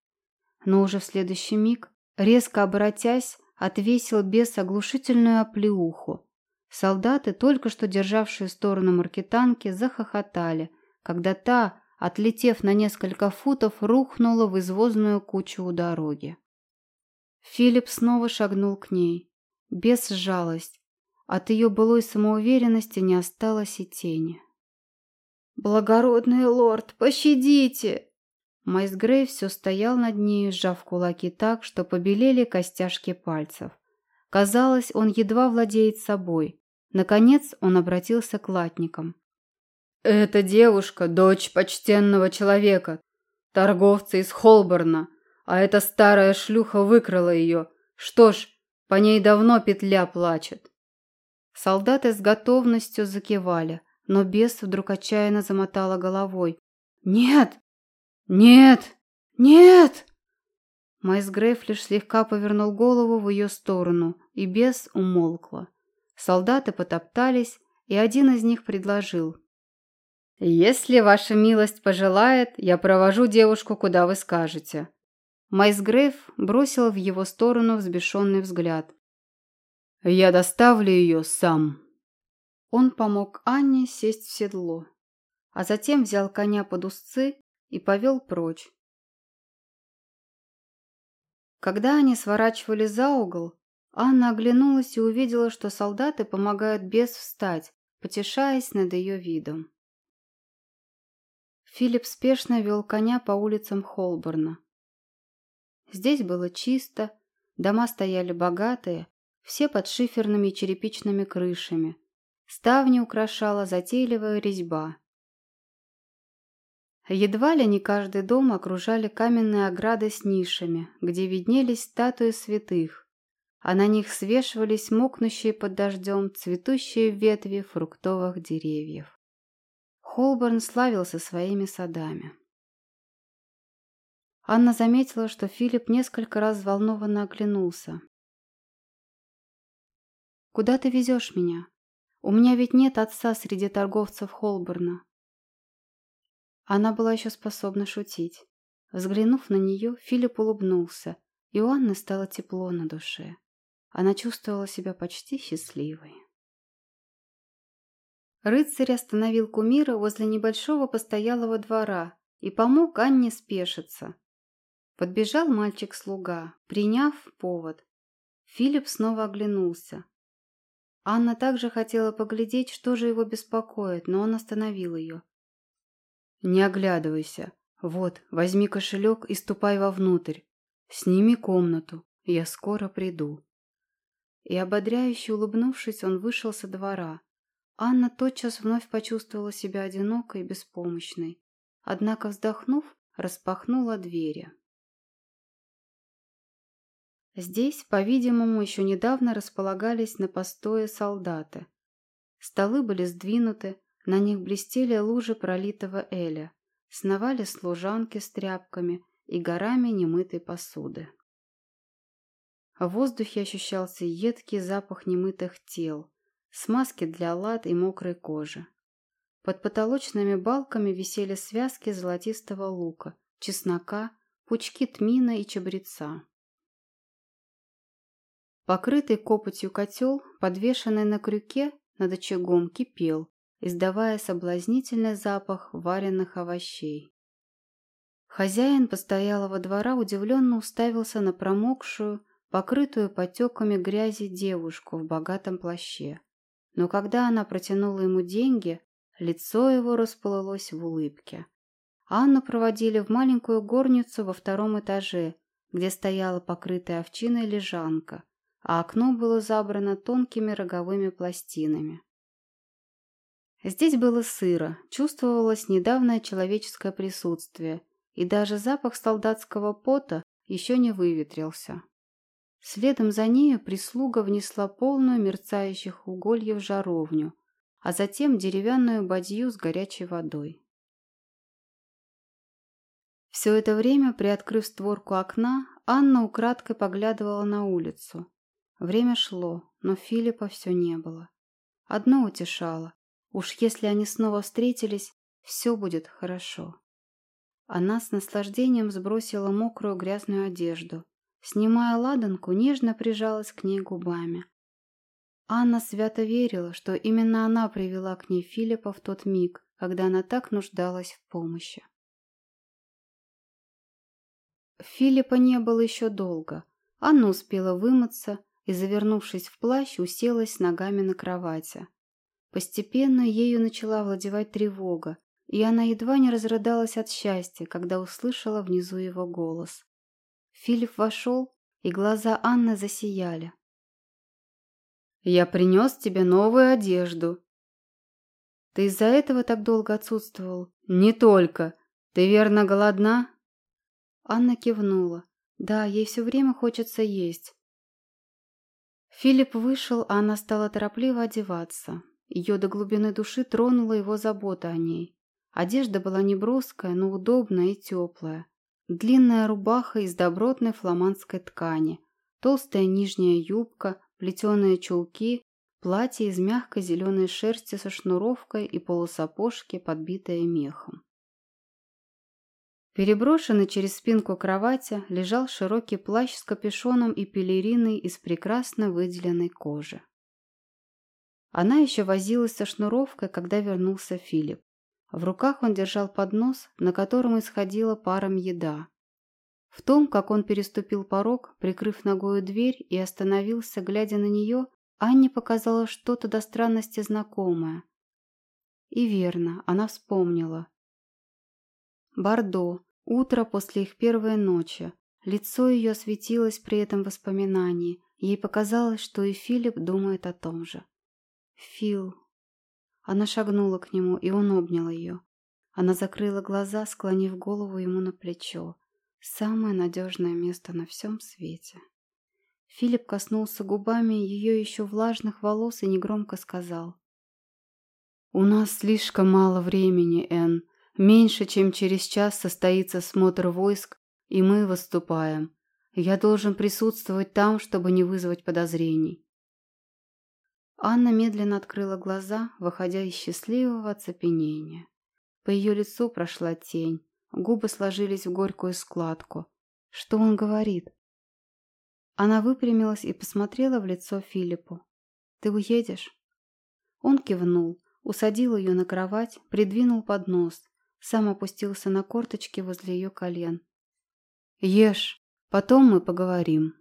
но уже в следующий миг, резко обратясь, отвесил бес оглушительную оплеуху. Солдаты, только что державшие сторону маркетанки, захохотали, когда та, отлетев на несколько футов, рухнула в извозную кучу у дороги. Филипп снова шагнул к ней. Без жалость. От ее былой самоуверенности не осталось и тени. «Благородный лорд, пощадите!» Майс Грей все стоял над ней, сжав кулаки так, что побелели костяшки пальцев. Казалось, он едва владеет собой. Наконец он обратился к латникам. «Эта девушка – дочь почтенного человека, торговца из Холборна, а эта старая шлюха выкрала ее. Что ж, по ней давно петля плачет». Солдаты с готовностью закивали, но бес вдруг отчаянно замотала головой. «Нет, «Нет! Нет!» Майс Грейф лишь слегка повернул голову в ее сторону, и бес умолкла. Солдаты потоптались, и один из них предложил. «Если ваша милость пожелает, я провожу девушку, куда вы скажете». Майс Грейф бросил в его сторону взбешенный взгляд. «Я доставлю ее сам». Он помог Анне сесть в седло, а затем взял коня под узцы и повел прочь. Когда они сворачивали за угол, Анна оглянулась и увидела, что солдаты помогают бес встать, потешаясь над ее видом. Филипп спешно вел коня по улицам Холборна. Здесь было чисто, дома стояли богатые, все под шиферными черепичными крышами. Ставни украшала затейливая резьба. Едва ли не каждый дом окружали каменные ограды с нишами, где виднелись статуи святых, а на них свешивались мокнущие под дождем цветущие ветви фруктовых деревьев. Холборн славился своими садами. Анна заметила, что Филипп несколько раз взволнованно оглянулся. «Куда ты везешь меня? У меня ведь нет отца среди торговцев Холборна. Она была еще способна шутить. Взглянув на нее, Филипп улыбнулся, и у Анны стало тепло на душе. Она чувствовала себя почти счастливой. Рыцарь остановил кумира возле небольшого постоялого двора и помог Анне спешиться. Подбежал мальчик-слуга, приняв повод. Филипп снова оглянулся. Анна также хотела поглядеть, что же его беспокоит, но он остановил ее. Не оглядывайся. Вот, возьми кошелек и ступай вовнутрь. Сними комнату. Я скоро приду. И, ободряюще улыбнувшись, он вышел со двора. Анна тотчас вновь почувствовала себя одинокой и беспомощной. Однако, вздохнув, распахнула двери. Здесь, по-видимому, еще недавно располагались на постое солдаты. Столы были сдвинуты, на них блестели лужи пролитого эля, сновали служанки с тряпками и горами немытой посуды. В воздухе ощущался едкий запах немытых тел, смазки для лад и мокрой кожи. Под потолочными балками висели связки золотистого лука, чеснока, пучки тмина и чабреца. Покрытый копотью котел, подвешенный на крюке над очагом, кипел, издавая соблазнительный запах вареных овощей. Хозяин постоялого двора удивленно уставился на промокшую, покрытую потеками грязи девушку в богатом плаще. Но когда она протянула ему деньги, лицо его расплылось в улыбке. Анну проводили в маленькую горницу во втором этаже, где стояла покрытая овчиной лежанка, а окно было забрано тонкими роговыми пластинами. Здесь было сыро, чувствовалось недавнее человеческое присутствие, и даже запах солдатского пота еще не выветрился. Следом за нею прислуга внесла полную мерцающих угольев жаровню, а затем деревянную бадью с горячей водой. Все это время, приоткрыв створку окна, Анна украдкой поглядывала на улицу. Время шло, но Филиппа все не было. Одно утешало. Уж если они снова встретились, все будет хорошо. Она с наслаждением сбросила мокрую грязную одежду, Снимая ладанку, нежно прижалась к ней губами. Анна свято верила, что именно она привела к ней Филиппа в тот миг, когда она так нуждалась в помощи. Филиппа не было еще долго. Анна успела вымыться и, завернувшись в плащ, уселась ногами на кровати. Постепенно ею начала владевать тревога, и она едва не разрыдалась от счастья, когда услышала внизу его голос. Филипп вошел, и глаза Анны засияли. «Я принес тебе новую одежду». «Ты из-за этого так долго отсутствовал?» «Не только. Ты верно голодна?» Анна кивнула. «Да, ей все время хочется есть». Филипп вышел, а она стала торопливо одеваться. Ее до глубины души тронула его забота о ней. Одежда была не броская, но удобная и теплая. Длинная рубаха из добротной фламандской ткани, толстая нижняя юбка, плетеные чулки, платье из мягкой зеленой шерсти со шнуровкой и полусапожки, подбитые мехом. Переброшенный через спинку кровати лежал широкий плащ с капюшоном и пелериной из прекрасно выделенной кожи. Она еще возилась со шнуровкой, когда вернулся Филипп. В руках он держал поднос, на котором исходила паром еда. В том, как он переступил порог, прикрыв ногою дверь и остановился, глядя на нее, Анне показалось что-то до странности знакомое. И верно, она вспомнила. Бордо, утро после их первой ночи. Лицо ее светилось при этом воспоминании. Ей показалось, что и Филипп думает о том же. «Фил, она шагнула к нему, и он обнял ее. Она закрыла глаза, склонив голову ему на плечо. Самое надежное место на всем свете. Филипп коснулся губами ее еще влажных волос и негромко сказал. «У нас слишком мало времени, Энн. Меньше, чем через час состоится смотр войск, и мы выступаем. Я должен присутствовать там, чтобы не вызвать подозрений. Анна медленно открыла глаза, выходя из счастливого оцепенения. По ее лицу прошла тень, губы сложились в горькую складку. Что он говорит? Она выпрямилась и посмотрела в лицо Филиппу. «Ты уедешь?» Он кивнул, усадил ее на кровать, придвинул поднос, сам опустился на корточки возле ее колен. «Ешь, потом мы поговорим».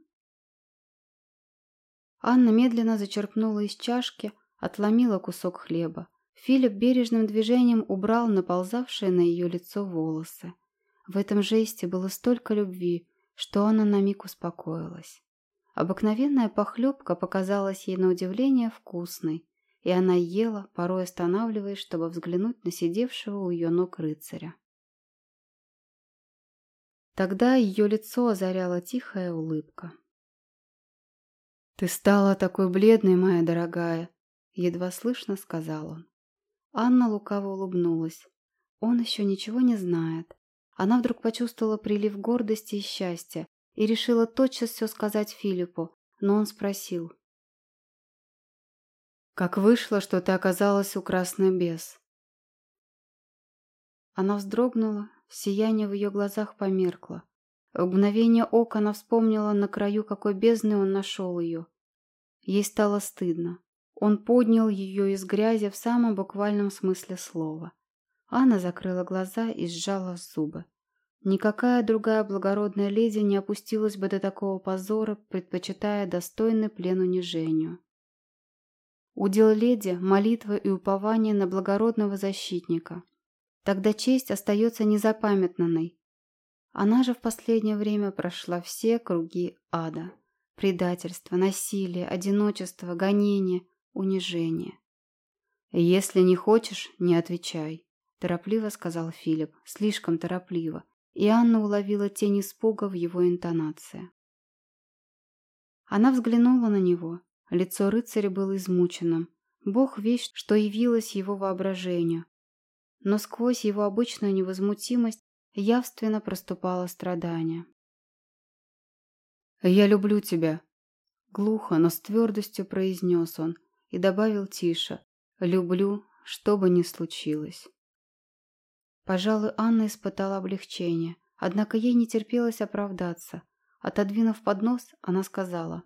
Анна медленно зачерпнула из чашки, отломила кусок хлеба. Филипп бережным движением убрал наползавшие на ее лицо волосы. В этом жесте было столько любви, что она на миг успокоилась. Обыкновенная похлебка показалась ей на удивление вкусной, и она ела, порой останавливаясь, чтобы взглянуть на сидевшего у ее ног рыцаря. Тогда ее лицо озаряла тихая улыбка. «Ты стала такой бледной, моя дорогая!» — едва слышно сказал он. Анна лукаво улыбнулась. Он еще ничего не знает. Она вдруг почувствовала прилив гордости и счастья и решила тотчас все сказать Филиппу, но он спросил. «Как вышло, что ты оказалась у Красной Бес?» Она вздрогнула, сияние в ее глазах померкло. В мгновение ока она вспомнила на краю, какой бездны он нашел ее. Ей стало стыдно. Он поднял ее из грязи в самом буквальном смысле слова. Анна закрыла глаза и сжала зубы. Никакая другая благородная леди не опустилась бы до такого позора, предпочитая достойный плен унижению. Удел леди – молитва и упование на благородного защитника. Тогда честь остается незапамятнанной. Она же в последнее время прошла все круги ада. Предательство, насилие, одиночество, гонение, унижение. «Если не хочешь, не отвечай», – торопливо сказал Филипп, слишком торопливо, и Анна уловила тень испуга в его интонации. Она взглянула на него. Лицо рыцаря было измученным. Бог вещь, что явилось его воображению. Но сквозь его обычную невозмутимость явственно проступало страдание. «Я люблю тебя», — глухо, но с твердостью произнес он и добавил тише «люблю, что бы ни случилось». Пожалуй, Анна испытала облегчение, однако ей не терпелось оправдаться. Отодвинув поднос, она сказала.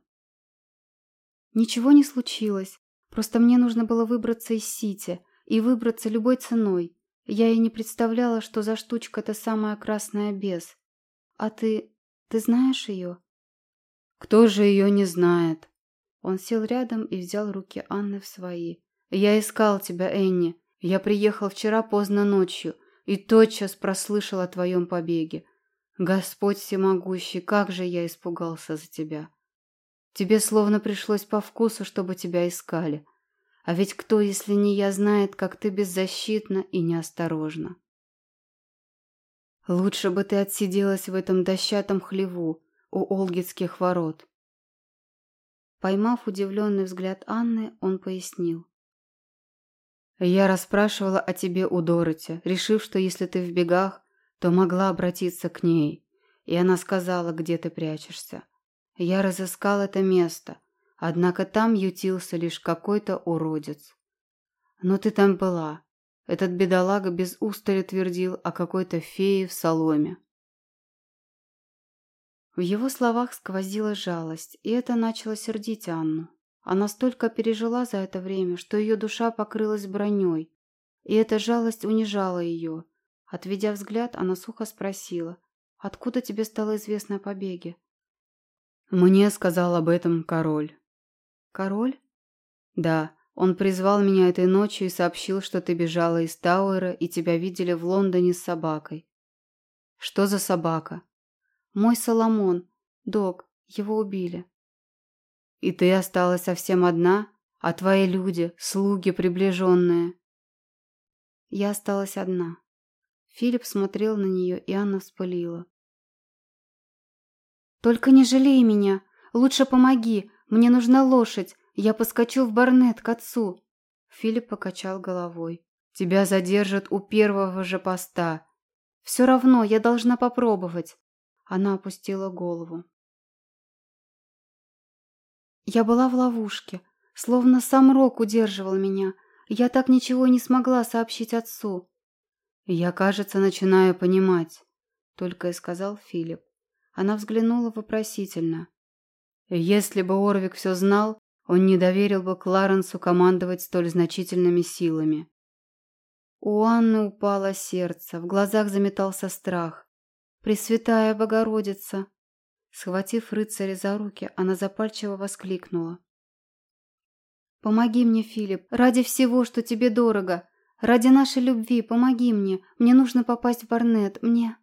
«Ничего не случилось, просто мне нужно было выбраться из Сити, и выбраться любой ценой. Я и не представляла, что за штучка эта самая красная без. А ты... ты знаешь ее?» «Кто же ее не знает?» Он сел рядом и взял руки Анны в свои. «Я искал тебя, Энни. Я приехал вчера поздно ночью и тотчас прослышал о твоем побеге. Господь всемогущий, как же я испугался за тебя. Тебе словно пришлось по вкусу, чтобы тебя искали. А ведь кто, если не я, знает, как ты беззащитна и неосторожна. Лучше бы ты отсиделась в этом дощатом хлеву у Олгитских ворот. Поймав удивленный взгляд Анны, он пояснил. Я расспрашивала о тебе у Дороти, решив, что если ты в бегах, то могла обратиться к ней. И она сказала, где ты прячешься. Я разыскал это место, однако там ютился лишь какой-то уродец. Но ты там была. Этот бедолага без устали твердил о какой-то фее в соломе. В его словах сквозила жалость, и это начало сердить Анну. Она столько пережила за это время, что ее душа покрылась броней, и эта жалость унижала ее. Отведя взгляд, она сухо спросила, «Откуда тебе стало известно о побеге?» «Мне сказал об этом король». «Король?» «Да, он призвал меня этой ночью и сообщил, что ты бежала из Тауэра и тебя видели в Лондоне с собакой». «Что за собака?» «Мой Соломон. Дог. Его убили». И ты осталась совсем одна, а твои люди, слуги приближенные. Я осталась одна. Филипп смотрел на нее, и Анна вспылила. «Только не жалей меня! Лучше помоги! Мне нужна лошадь! Я поскочу в Барнет к отцу!» Филипп покачал головой. «Тебя задержат у первого же поста!» «Все равно, я должна попробовать!» Она опустила голову. Я была в ловушке, словно сам Рок удерживал меня. Я так ничего не смогла сообщить отцу. «Я, кажется, начинаю понимать», — только и сказал Филипп. Она взглянула вопросительно. «Если бы Орвик все знал, он не доверил бы Кларенсу командовать столь значительными силами». У Анны упало сердце, в глазах заметался страх. «Пресвятая Богородица!» Схватив рыцаря за руки, она запальчиво воскликнула. «Помоги мне, Филипп, ради всего, что тебе дорого. Ради нашей любви, помоги мне. Мне нужно попасть в Барнет. Мне...»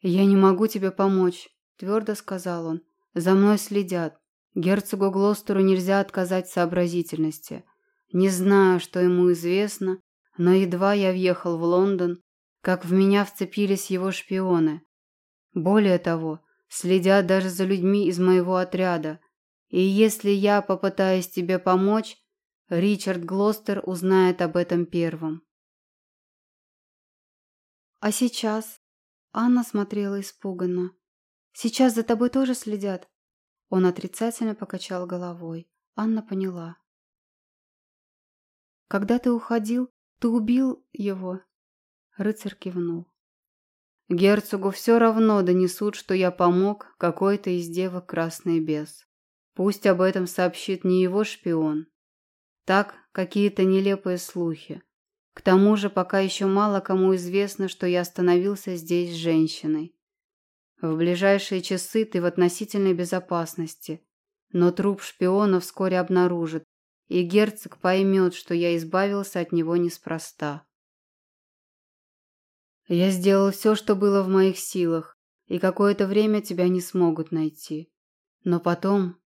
«Я не могу тебе помочь», — твердо сказал он. За мной следят. Герцогу Глостеру нельзя отказать в сообразительности. Не знаю, что ему известно, но едва я въехал в Лондон, как в меня вцепились его шпионы. Более того, следят даже за людьми из моего отряда. И если я попытаюсь тебе помочь, Ричард Глостер узнает об этом первым. А сейчас? Анна смотрела испуганно. Сейчас за тобой тоже следят? Он отрицательно покачал головой. Анна поняла. Когда ты уходил, ты убил его? Рыцарь кивнул. Герцогу все равно донесут, что я помог какой-то из девок красный бес. Пусть об этом сообщит не его шпион. Так, какие-то нелепые слухи. К тому же, пока еще мало кому известно, что я остановился здесь с женщиной. В ближайшие часы ты в относительной безопасности, но труп шпиона вскоре обнаружат, и герцог поймет, что я избавился от него неспроста. Я сделал все, что было в моих силах, и какое-то время тебя не смогут найти. Но потом...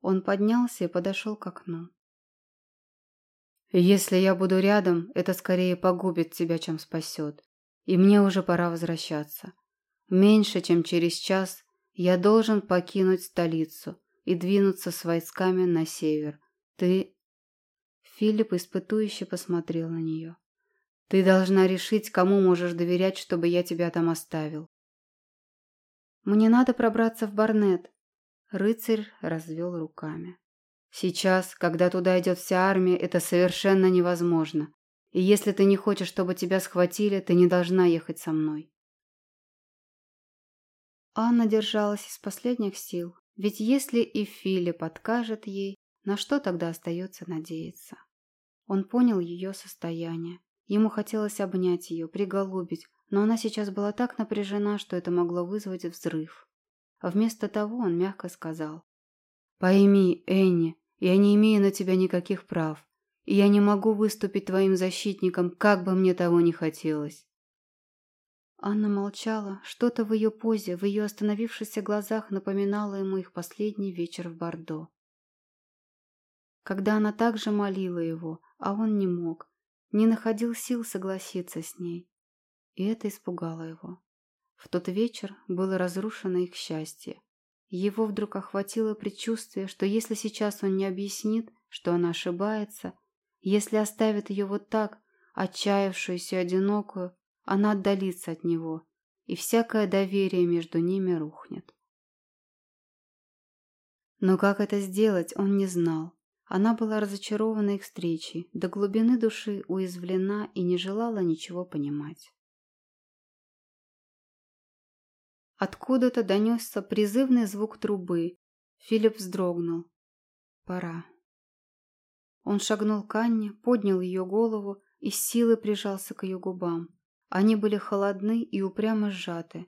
Он поднялся и подошел к окну. Если я буду рядом, это скорее погубит тебя, чем спасет. И мне уже пора возвращаться. Меньше, чем через час, я должен покинуть столицу и двинуться с войсками на север. Ты... Филипп испытующе посмотрел на нее. Ты должна решить, кому можешь доверять, чтобы я тебя там оставил. Мне надо пробраться в Барнет. Рыцарь развел руками. Сейчас, когда туда идет вся армия, это совершенно невозможно. И если ты не хочешь, чтобы тебя схватили, ты не должна ехать со мной. Анна держалась из последних сил, ведь если и Филипп откажет ей, на что тогда остается надеяться? Он понял ее состояние. Ему хотелось обнять ее, приголубить, но она сейчас была так напряжена, что это могло вызвать взрыв. Вместо того он мягко сказал. «Пойми, Энни, я не имею на тебя никаких прав, и я не могу выступить твоим защитником, как бы мне того не хотелось». Анна молчала. Что-то в ее позе, в ее остановившихся глазах напоминало ему их последний вечер в Бордо. Когда она также молила его, а он не мог, не находил сил согласиться с ней. И это испугало его. В тот вечер было разрушено их счастье. Его вдруг охватило предчувствие, что если сейчас он не объяснит, что она ошибается, если оставит ее вот так, отчаявшуюся и одинокую, она отдалится от него, и всякое доверие между ними рухнет. Но как это сделать, он не знал. Она была разочарована их встречей, до глубины души уязвлена и не желала ничего понимать. Откуда-то донесся призывный звук трубы. Филипп вздрогнул. Пора. Он шагнул к Анне, поднял ее голову и с силой прижался к ее губам. Они были холодны и упрямо сжаты,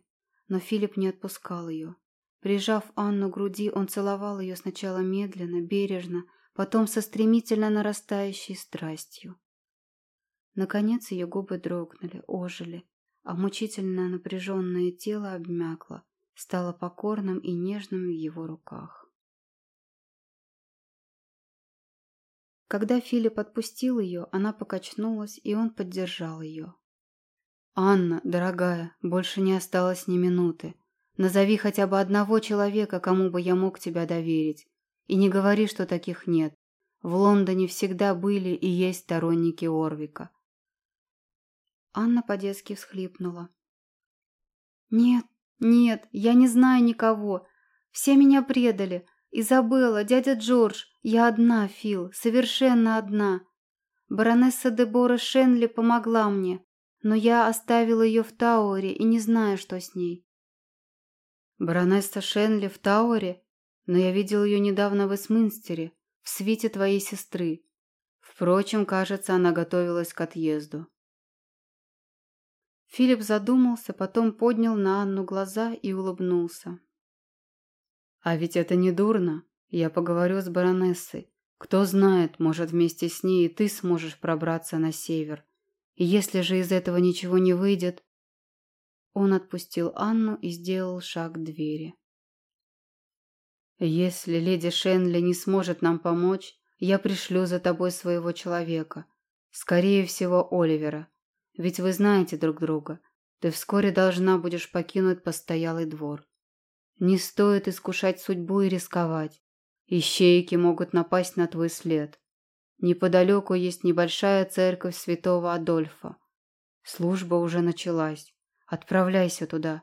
но Филипп не отпускал ее. Прижав Анну к груди, он целовал ее сначала медленно, бережно, потом со стремительно нарастающей страстью. Наконец ее губы дрогнули, ожили, а мучительно напряженное тело обмякло, стало покорным и нежным в его руках. Когда Филипп отпустил ее, она покачнулась, и он поддержал ее. «Анна, дорогая, больше не осталось ни минуты. Назови хотя бы одного человека, кому бы я мог тебя доверить. И не говори, что таких нет. В Лондоне всегда были и есть сторонники Орвика. Анна по-детски всхлипнула. «Нет, нет, я не знаю никого. Все меня предали. Изабелла, дядя Джордж. Я одна, Фил, совершенно одна. Баронесса Дебора Шенли помогла мне, но я оставила ее в Тауэре и не знаю, что с ней». «Баронесса Шенли в Тауэре? Но я видел ее недавно в Эсминстере, в свите твоей сестры. Впрочем, кажется, она готовилась к отъезду». Филипп задумался, потом поднял на Анну глаза и улыбнулся. «А ведь это не дурно. Я поговорю с баронессой. Кто знает, может, вместе с ней и ты сможешь пробраться на север. Если же из этого ничего не выйдет...» Он отпустил Анну и сделал шаг к двери. Если леди Шенли не сможет нам помочь, я пришлю за тобой своего человека. Скорее всего, Оливера. Ведь вы знаете друг друга. Ты вскоре должна будешь покинуть постоялый двор. Не стоит искушать судьбу и рисковать. Ищейки могут напасть на твой след. Неподалеку есть небольшая церковь святого Адольфа. Служба уже началась. Отправляйся туда.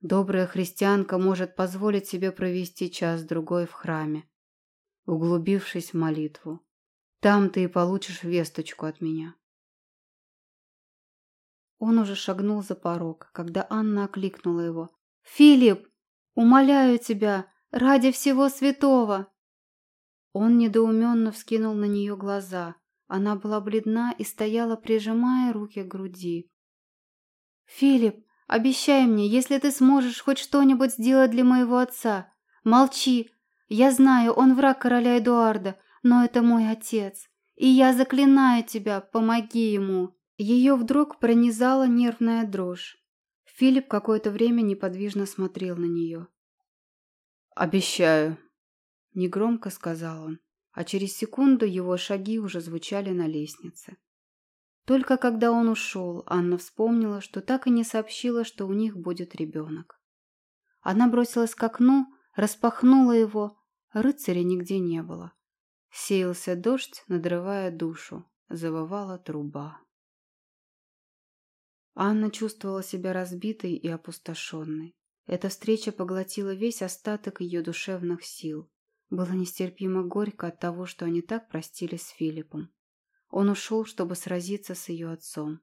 Добрая христианка может позволить себе провести час-другой в храме, углубившись в молитву. Там ты и получишь весточку от меня. Он уже шагнул за порог, когда Анна окликнула его. «Филипп, умоляю тебя, ради всего святого!» Он недоуменно вскинул на нее глаза. Она была бледна и стояла, прижимая руки к груди. «Филипп, обещай мне, если ты сможешь хоть что-нибудь сделать для моего отца. Молчи. Я знаю, он враг короля Эдуарда, но это мой отец. И я заклинаю тебя, помоги ему». Ее вдруг пронизала нервная дрожь. Филипп какое-то время неподвижно смотрел на нее. «Обещаю», — негромко сказал он, а через секунду его шаги уже звучали на лестнице. Только когда он ушел, Анна вспомнила, что так и не сообщила, что у них будет ребенок. Она бросилась к окну, распахнула его, рыцаря нигде не было. Сеялся дождь, надрывая душу, завывала труба. Анна чувствовала себя разбитой и опустошенной. Эта встреча поглотила весь остаток ее душевных сил. Было нестерпимо горько от того, что они так простились с Филиппом. Он ушел, чтобы сразиться с ее отцом.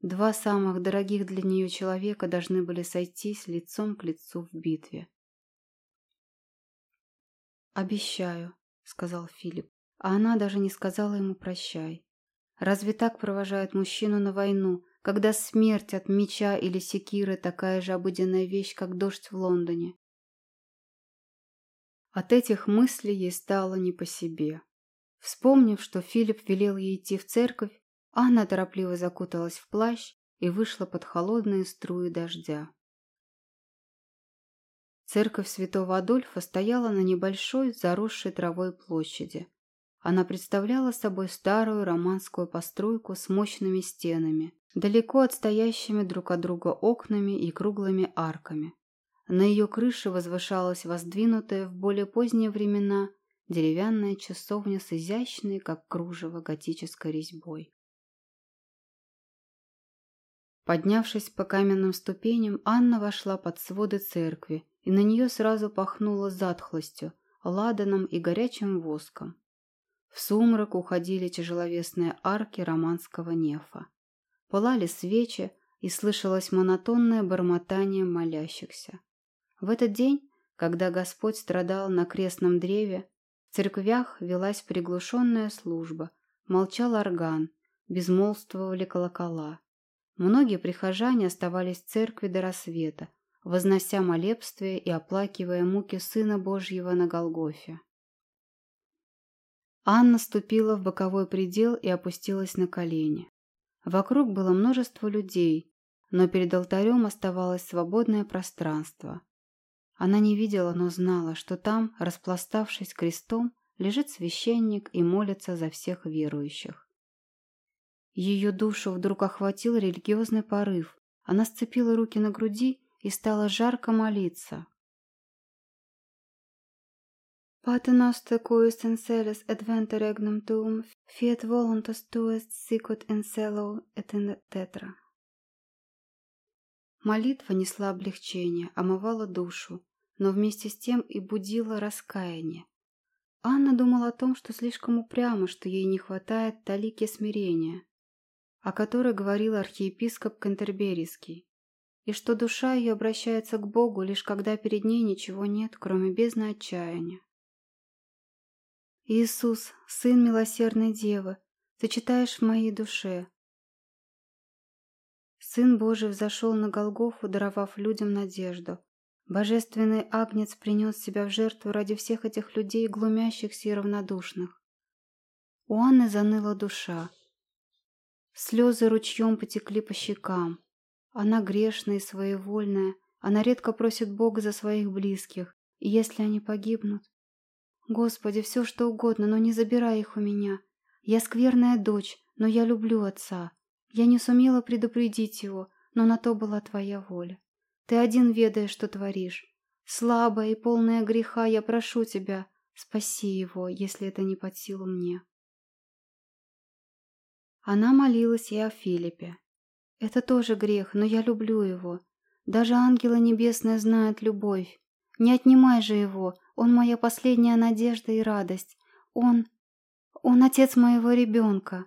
Два самых дорогих для нее человека должны были сойтись лицом к лицу в битве. «Обещаю», — сказал Филипп, а она даже не сказала ему «прощай». Разве так провожают мужчину на войну, когда смерть от меча или секиры такая же обыденная вещь, как дождь в Лондоне? От этих мыслей ей стало не по себе. Вспомнив, что Филипп велел ей идти в церковь, Анна торопливо закуталась в плащ и вышла под холодные струи дождя. Церковь святого Адольфа стояла на небольшой, заросшей травой площади. Она представляла собой старую романскую постройку с мощными стенами, далеко отстоящими друг от друга окнами и круглыми арками. На ее крыше возвышалась воздвинутая в более поздние времена деревянная часовня с изящной, как кружево, готической резьбой. Поднявшись по каменным ступеням, Анна вошла под своды церкви, и на нее сразу пахнуло затхлостью, ладаном и горячим воском. В сумрак уходили тяжеловесные арки романского нефа. Пылали свечи, и слышалось монотонное бормотание молящихся. В этот день, когда Господь страдал на крестном древе, в церквях велась приглушенная служба, молчал орган, безмолвствовали колокола. Многие прихожане оставались в церкви до рассвета, вознося молебствие и оплакивая муки Сына Божьего на Голгофе. Анна ступила в боковой предел и опустилась на колени. Вокруг было множество людей, но перед алтарем оставалось свободное пространство. Она не видела, но знала, что там, распластавшись крестом, лежит священник и молится за всех верующих. Ее душу вдруг охватил религиозный порыв. Она сцепила руки на груди и стала жарко молиться. Pater noster cuius in celis advente regnum tuum, fiat voluntas tuas sicut in celo. Молитва несла облегчение, омывала душу, но вместе с тем и будила раскаяние. Анна думала о том, что слишком упрямо, что ей не хватает талики смирения, о которой говорил архиепископ Кантерберийский, и что душа ее обращается к Богу лишь когда перед ней ничего нет, кроме бездны отчаяния. Иисус, Сын милосердной Девы, ты читаешь в моей душе. Сын Божий взошел на Голгофу, даровав людям надежду, Божественный Агнец принес себя в жертву ради всех этих людей, глумящихся и равнодушных. У Анны заныла душа. Слезы ручьем потекли по щекам. Она грешная и своевольная, она редко просит Бога за своих близких, И если они погибнут? Господи, все что угодно, но не забирай их у меня. Я скверная дочь, но я люблю отца. Я не сумела предупредить его, но на то была твоя воля. Ты один ведаешь, что творишь. Слабая и полная греха, я прошу тебя, спаси его, если это не под силу мне. Она молилась и о Филиппе. Это тоже грех, но я люблю его. Даже ангелы небесные знают любовь. Не отнимай же его, он моя последняя надежда и радость. Он... он отец моего ребенка.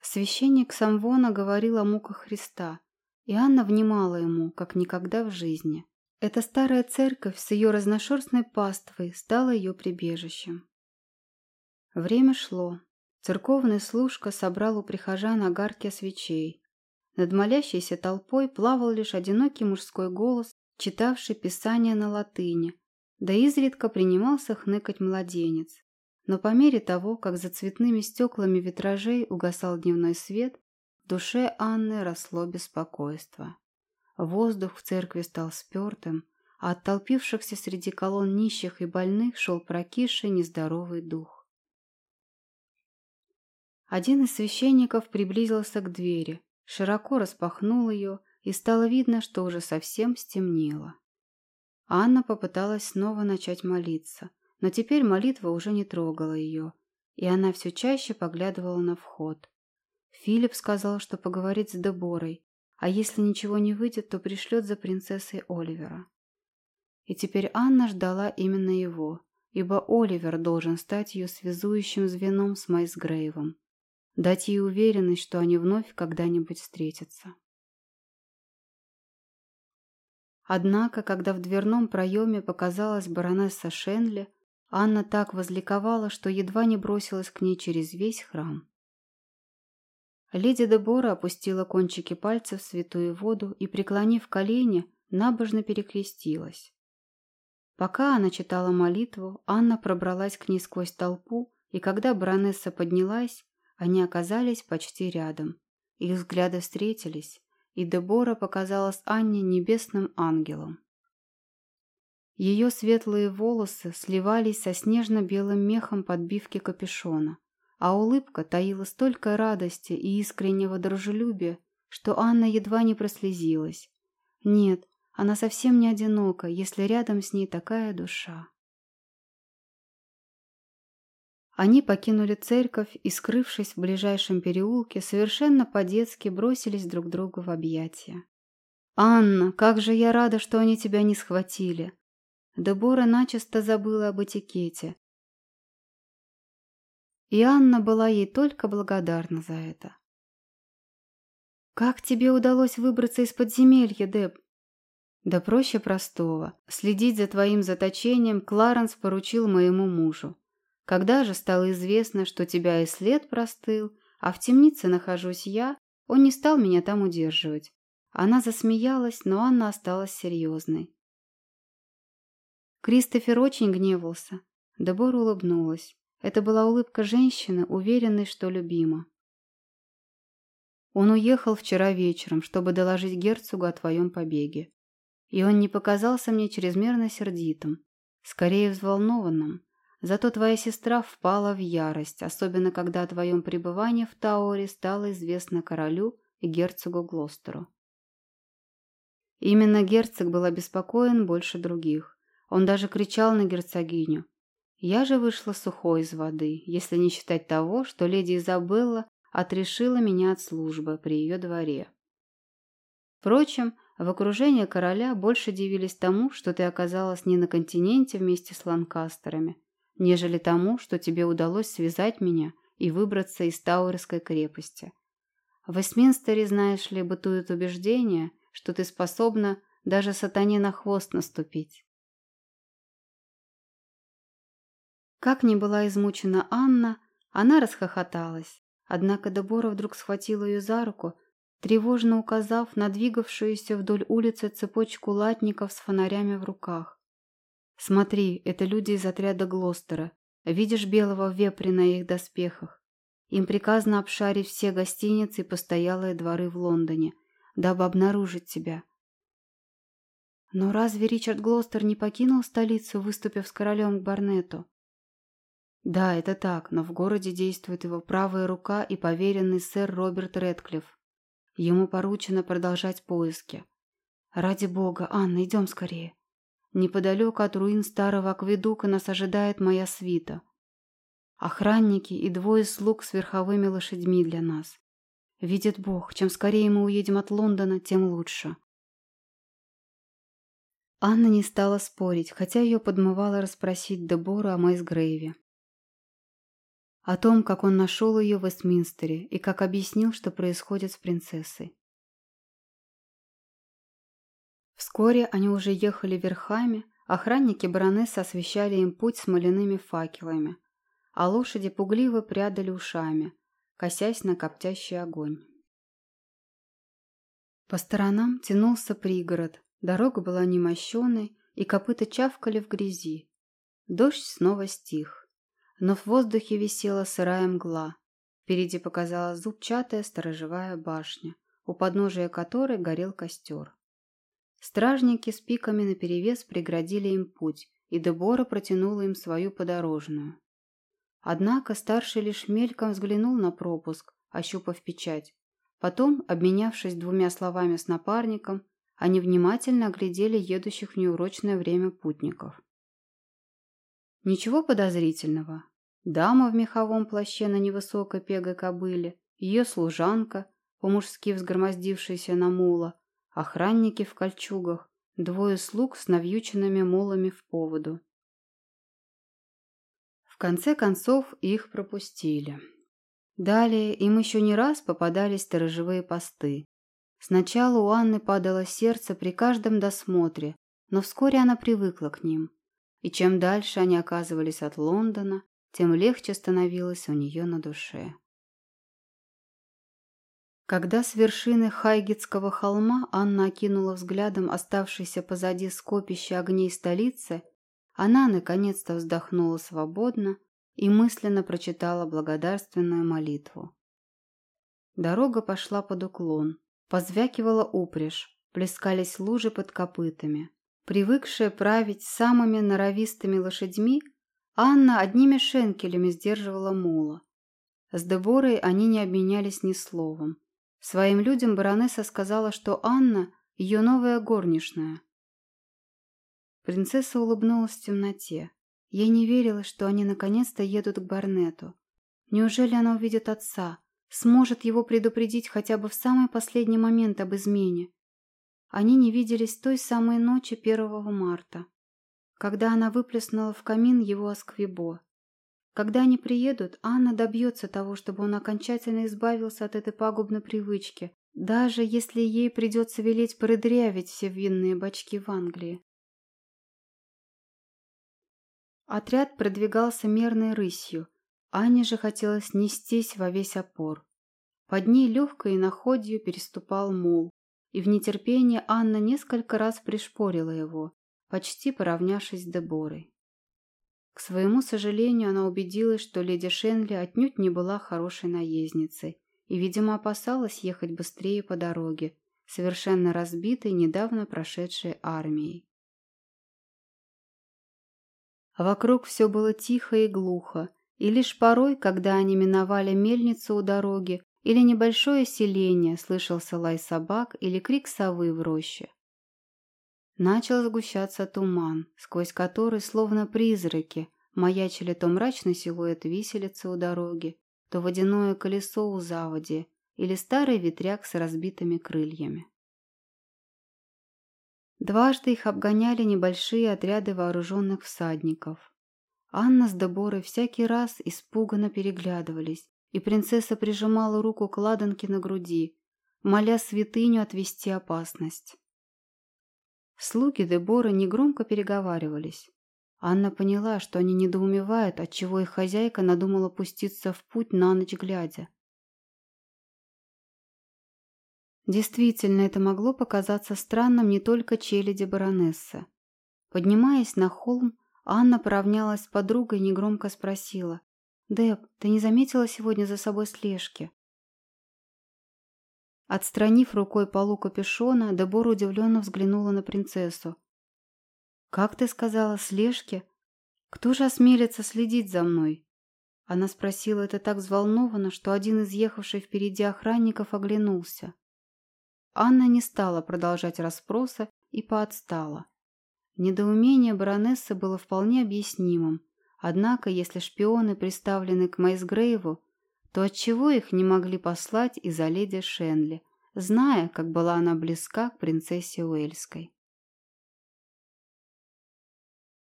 Священник Самвона говорил о муках Христа, и Анна внимала ему, как никогда в жизни. Эта старая церковь с ее разношерстной паствой стала ее прибежищем. Время шло. Церковный служка собрал у прихожан огарки свечей. Над молящейся толпой плавал лишь одинокий мужской голос, читавший писание на латыни, да изредка принимался хныкать младенец. Но по мере того, как за цветными стеклами витражей угасал дневной свет, в душе Анны росло беспокойство. Воздух в церкви стал спертым, а от толпившихся среди колонн нищих и больных шел прокисший нездоровый дух. Один из священников приблизился к двери, широко распахнул ее, и стало видно, что уже совсем стемнело. Анна попыталась снова начать молиться, но теперь молитва уже не трогала ее, и она все чаще поглядывала на вход. Филипп сказал, что поговорит с Деборой, а если ничего не выйдет, то пришлет за принцессой Оливера. И теперь Анна ждала именно его, ибо Оливер должен стать ее связующим звеном с Майс Грейвом, дать ей уверенность, что они вновь когда-нибудь встретятся. Однако, когда в дверном проеме показалась баронесса Шенли, Анна так возликовала, что едва не бросилась к ней через весь храм. Леди Дебора опустила кончики пальцев в святую воду и, преклонив колени, набожно перекрестилась. Пока она читала молитву, Анна пробралась к ней сквозь толпу, и когда баронесса поднялась, они оказались почти рядом. Их взгляды встретились, и Дебора показалась Анне небесным ангелом. Ее светлые волосы сливались со снежно-белым мехом подбивки капюшона, а улыбка таила столько радости и искреннего дружелюбия, что Анна едва не прослезилась. Нет, она совсем не одинока, если рядом с ней такая душа. Они покинули церковь и, скрывшись в ближайшем переулке, совершенно по-детски бросились друг другу в объятия. «Анна, как же я рада, что они тебя не схватили!» Дебора начисто забыла об этикете. И Анна была ей только благодарна за это. «Как тебе удалось выбраться из подземелья, Деб?» «Да проще простого. Следить за твоим заточением Кларенс поручил моему мужу. Когда же стало известно, что тебя и след простыл, а в темнице нахожусь я, он не стал меня там удерживать. Она засмеялась, но Анна осталась серьезной. Кристофер очень гневался. Дебора улыбнулась. Это была улыбка женщины, уверенной, что любима. Он уехал вчера вечером, чтобы доложить герцогу о твоем побеге. И он не показался мне чрезмерно сердитым, скорее взволнованным. Зато твоя сестра впала в ярость, особенно когда о твоем пребывании в Тауре стало известно королю и герцогу Глостеру. Именно герцог был обеспокоен больше других. Он даже кричал на герцогиню. Я же вышла сухой из воды, если не считать того, что леди Изабелла отрешила меня от службы при ее дворе. Впрочем, в окружении короля больше дивились тому, что ты оказалась не на континенте вместе с Ланкастерами, нежели тому, что тебе удалось связать меня и выбраться из Тауэрской крепости. В Вестминстере, знаешь ли, бытует убеждение, что ты способна даже сатане на хвост наступить. Как ни была измучена Анна, она расхохоталась, однако Дебора вдруг схватила ее за руку, тревожно указав на двигавшуюся вдоль улицы цепочку латников с фонарями в руках. Смотри, это люди из отряда Глостера. Видишь белого вепря на их доспехах? Им приказано обшарить все гостиницы и постоялые дворы в Лондоне, дабы обнаружить тебя. Но разве Ричард Глостер не покинул столицу, выступив с королем к Барнету? Да, это так, но в городе действует его правая рука и поверенный сэр Роберт Редклифф. Ему поручено продолжать поиски. Ради бога, Анна, идем скорее. Неподалеку от руин старого акведука нас ожидает моя свита. Охранники и двое слуг с верховыми лошадьми для нас. Видит Бог, чем скорее мы уедем от Лондона, тем лучше. Анна не стала спорить, хотя ее подмывало расспросить Дебора о Майсгрейве. О том, как он нашел ее в Вестминстере и как объяснил, что происходит с принцессой. Вскоре они уже ехали верхами, охранники баронессы освещали им путь смоляными факелами, а лошади пугливо прядали ушами, косясь на коптящий огонь. По сторонам тянулся пригород, дорога была немощеной, и копыта чавкали в грязи. Дождь снова стих, но в воздухе висела сырая мгла. Впереди показалась зубчатая сторожевая башня, у подножия которой горел костер. Стражники с пиками наперевес преградили им путь, и Дебора протянула им свою подорожную. Однако старший лишь мельком взглянул на пропуск, ощупав печать. Потом, обменявшись двумя словами с напарником, они внимательно оглядели едущих в неурочное время путников. Ничего подозрительного. Дама в меховом плаще на невысокой пегой кобыле, ее служанка, по-мужски взгромоздившаяся на мула, охранники в кольчугах, двое слуг с навьюченными мулами в поводу. В конце концов их пропустили. Далее им еще не раз попадались сторожевые посты. Сначала у Анны падало сердце при каждом досмотре, но вскоре она привыкла к ним. И чем дальше они оказывались от Лондона, тем легче становилось у нее на душе. Когда с вершины Хайгетского холма Анна окинула взглядом оставшийся позади скопище огней столицы, она наконец-то вздохнула свободно и мысленно прочитала благодарственную молитву. Дорога пошла под уклон, позвякивала упряжь, плескались лужи под копытами. Привыкшая править самыми норовистыми лошадьми, Анна одними шенкелями сдерживала мула. С Деборой они не обменялись ни словом. Своим людям баронесса сказала, что Анна – ее новая горничная, Принцесса улыбнулась в темноте. Ей не верилось, что они наконец-то едут к Барнету. Неужели она увидит отца? Сможет его предупредить хотя бы в самый последний момент об измене? Они не виделись той самой ночи 1 марта, когда она выплеснула в камин его осквебо. Когда они приедут, Анна добьется того, чтобы он окончательно избавился от этой пагубной привычки, даже если ей придется велеть продрявить все винные бачки в Англии. Отряд продвигался мерной рысью. Ане же хотелось нестись во весь опор. Под ней легкой находью переступал мул, и в нетерпении Анна несколько раз пришпорила его, почти поравнявшись с Деборой. К своему сожалению, она убедилась, что леди Шенли отнюдь не была хорошей наездницей и, видимо, опасалась ехать быстрее по дороге, совершенно разбитой недавно прошедшей армией. Вокруг все было тихо и глухо, и лишь порой, когда они миновали мельницу у дороги или небольшое селение, слышался лай собак или крик совы в роще. Начал сгущаться туман, сквозь который, словно призраки, маячили то мрачный силуэт виселицы у дороги, то водяное колесо у заводи или старый ветряк с разбитыми крыльями. Дважды их обгоняли небольшие отряды вооруженных всадников. Анна с Деборой всякий раз испуганно переглядывались, и принцесса прижимала руку к ладанке на груди, моля святыню отвести опасность. Слуги Дебора негромко переговаривались. Анна поняла, что они недоумевают, отчего их хозяйка надумала пуститься в путь на ночь глядя. Действительно, это могло показаться странным не только челяди баронессы. Поднимаясь на холм, Анна поравнялась с подругой и негромко спросила. «Деб, ты не заметила сегодня за собой слежки?» Отстранив рукой полу капюшона, Дебора удивленно взглянула на принцессу. «Как ты сказала, слежки? Кто же осмелится следить за мной?» Она спросила это так взволнованно, что один из ехавших впереди охранников оглянулся. Анна не стала продолжать расспроса и поотстала. Недоумение баронессы было вполне объяснимым, однако если шпионы приставлены к Мейсгрейву, то отчего их не могли послать и за леди Шенли, зная, как была она близка к принцессе Уэльской.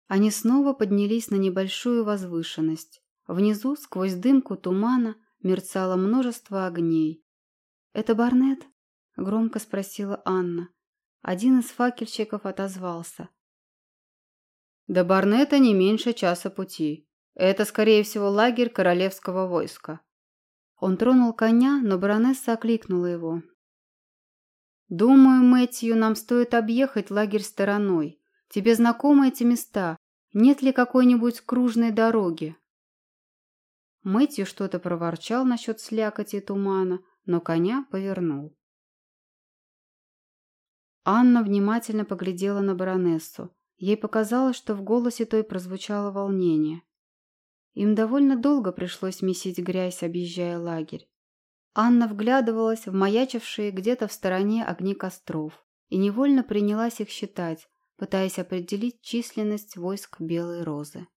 Они снова поднялись на небольшую возвышенность. Внизу, сквозь дымку тумана, мерцало множество огней. «Это Барнет?» — громко спросила Анна. Один из факельщиков отозвался. До Барнета не меньше часа пути. Это, скорее всего, лагерь королевского войска. Он тронул коня, но баронесса окликнула его. «Думаю, Мэтью, нам стоит объехать лагерь стороной. Тебе знакомы эти места? Нет ли какой-нибудь кружной дороги?» Мэтью что-то проворчал насчет слякоти и тумана, но коня повернул. Анна внимательно поглядела на баронессу. Ей показалось, что в голосе той прозвучало волнение. Им довольно долго пришлось месить грязь, объезжая лагерь. Анна вглядывалась в маячившие где-то в стороне огни костров и невольно принялась их считать, пытаясь определить численность войск Белой Розы.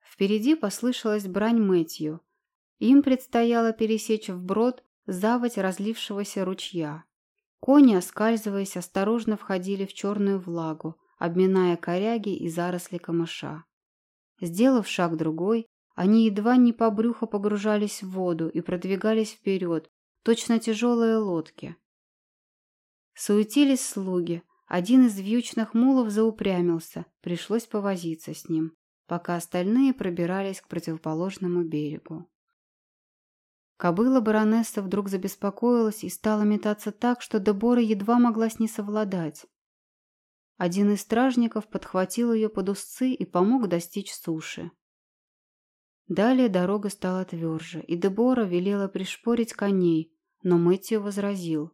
Впереди послышалась брань Мэтью. Им предстояло пересечь вброд заводь разлившегося ручья. Кони, оскальзываясь, осторожно входили в черную влагу, обминая коряги и заросли камыша. Сделав шаг другой, они едва не по брюхо погружались в воду и продвигались вперед, точно тяжелые лодки. Суетились слуги. Один из вьючных мулов заупрямился, пришлось повозиться с ним, пока остальные пробирались к противоположному берегу. Кобыла баронесса вдруг забеспокоилась и стала метаться так, что Дебора едва могла с ней совладать. Один из стражников подхватил ее под узцы и помог достичь суши. Далее дорога стала тверже, и Дебора велела пришпорить коней, но Мэтью возразил.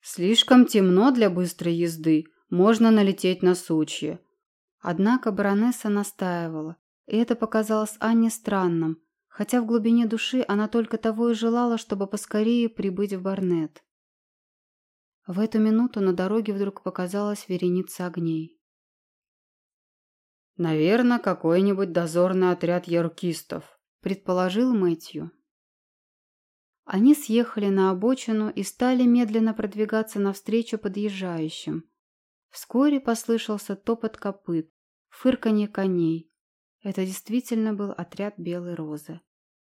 «Слишком темно для быстрой езды, можно налететь на сучья». Однако баронесса настаивала, и это показалось Анне странным, хотя в глубине души она только того и желала, чтобы поскорее прибыть в Барнет. В эту минуту на дороге вдруг показалась вереница огней. «Наверное, какой-нибудь дозорный отряд яркистов», – предположил Мэтью. Они съехали на обочину и стали медленно продвигаться навстречу подъезжающим. Вскоре послышался топот копыт, фырканье коней, это действительно был отряд Белой Розы.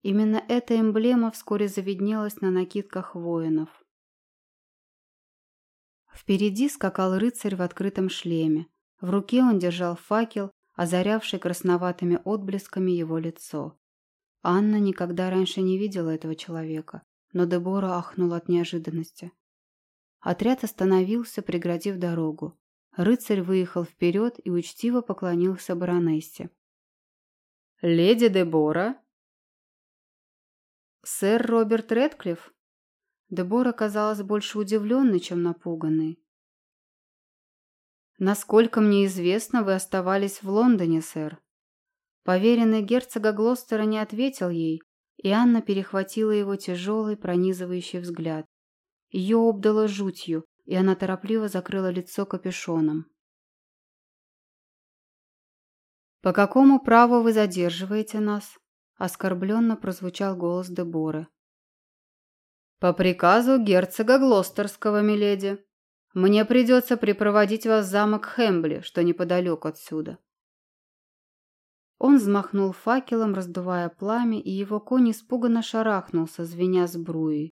Именно эта эмблема вскоре заведнелась на накидках воинов. Впереди скакал рыцарь в открытом шлеме. В руке он держал факел, озарявший красноватыми отблесками его лицо. Анна никогда раньше не видела этого человека, но Дебора ахнула от неожиданности. Отряд остановился, преградив дорогу. Рыцарь выехал вперед и учтиво поклонился баронессе. «Леди Дебора?» «Сэр Роберт Редклифф?» Дебора казалась больше удивленной, чем напуганной. «Насколько мне известно, вы оставались в Лондоне, сэр». Поверенный герцога Глостера не ответил ей, и Анна перехватила его тяжелый, пронизывающий взгляд. Ее обдало жутью, и она торопливо закрыла лицо капюшоном. «По какому праву вы задерживаете нас?» – оскорбленно прозвучал голос Деборы. «По приказу герцога Глостерского, миледи. Мне придется припроводить вас в замок Хэмбли, что неподалеку отсюда». Он взмахнул факелом, раздувая пламя, и его конь испуганно шарахнулся, звеня сбруей.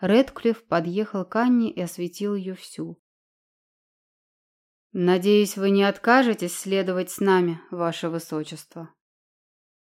Редклифф подъехал к Анне и осветил ее всю. «Надеюсь, вы не откажетесь следовать с нами, ваше высочество?»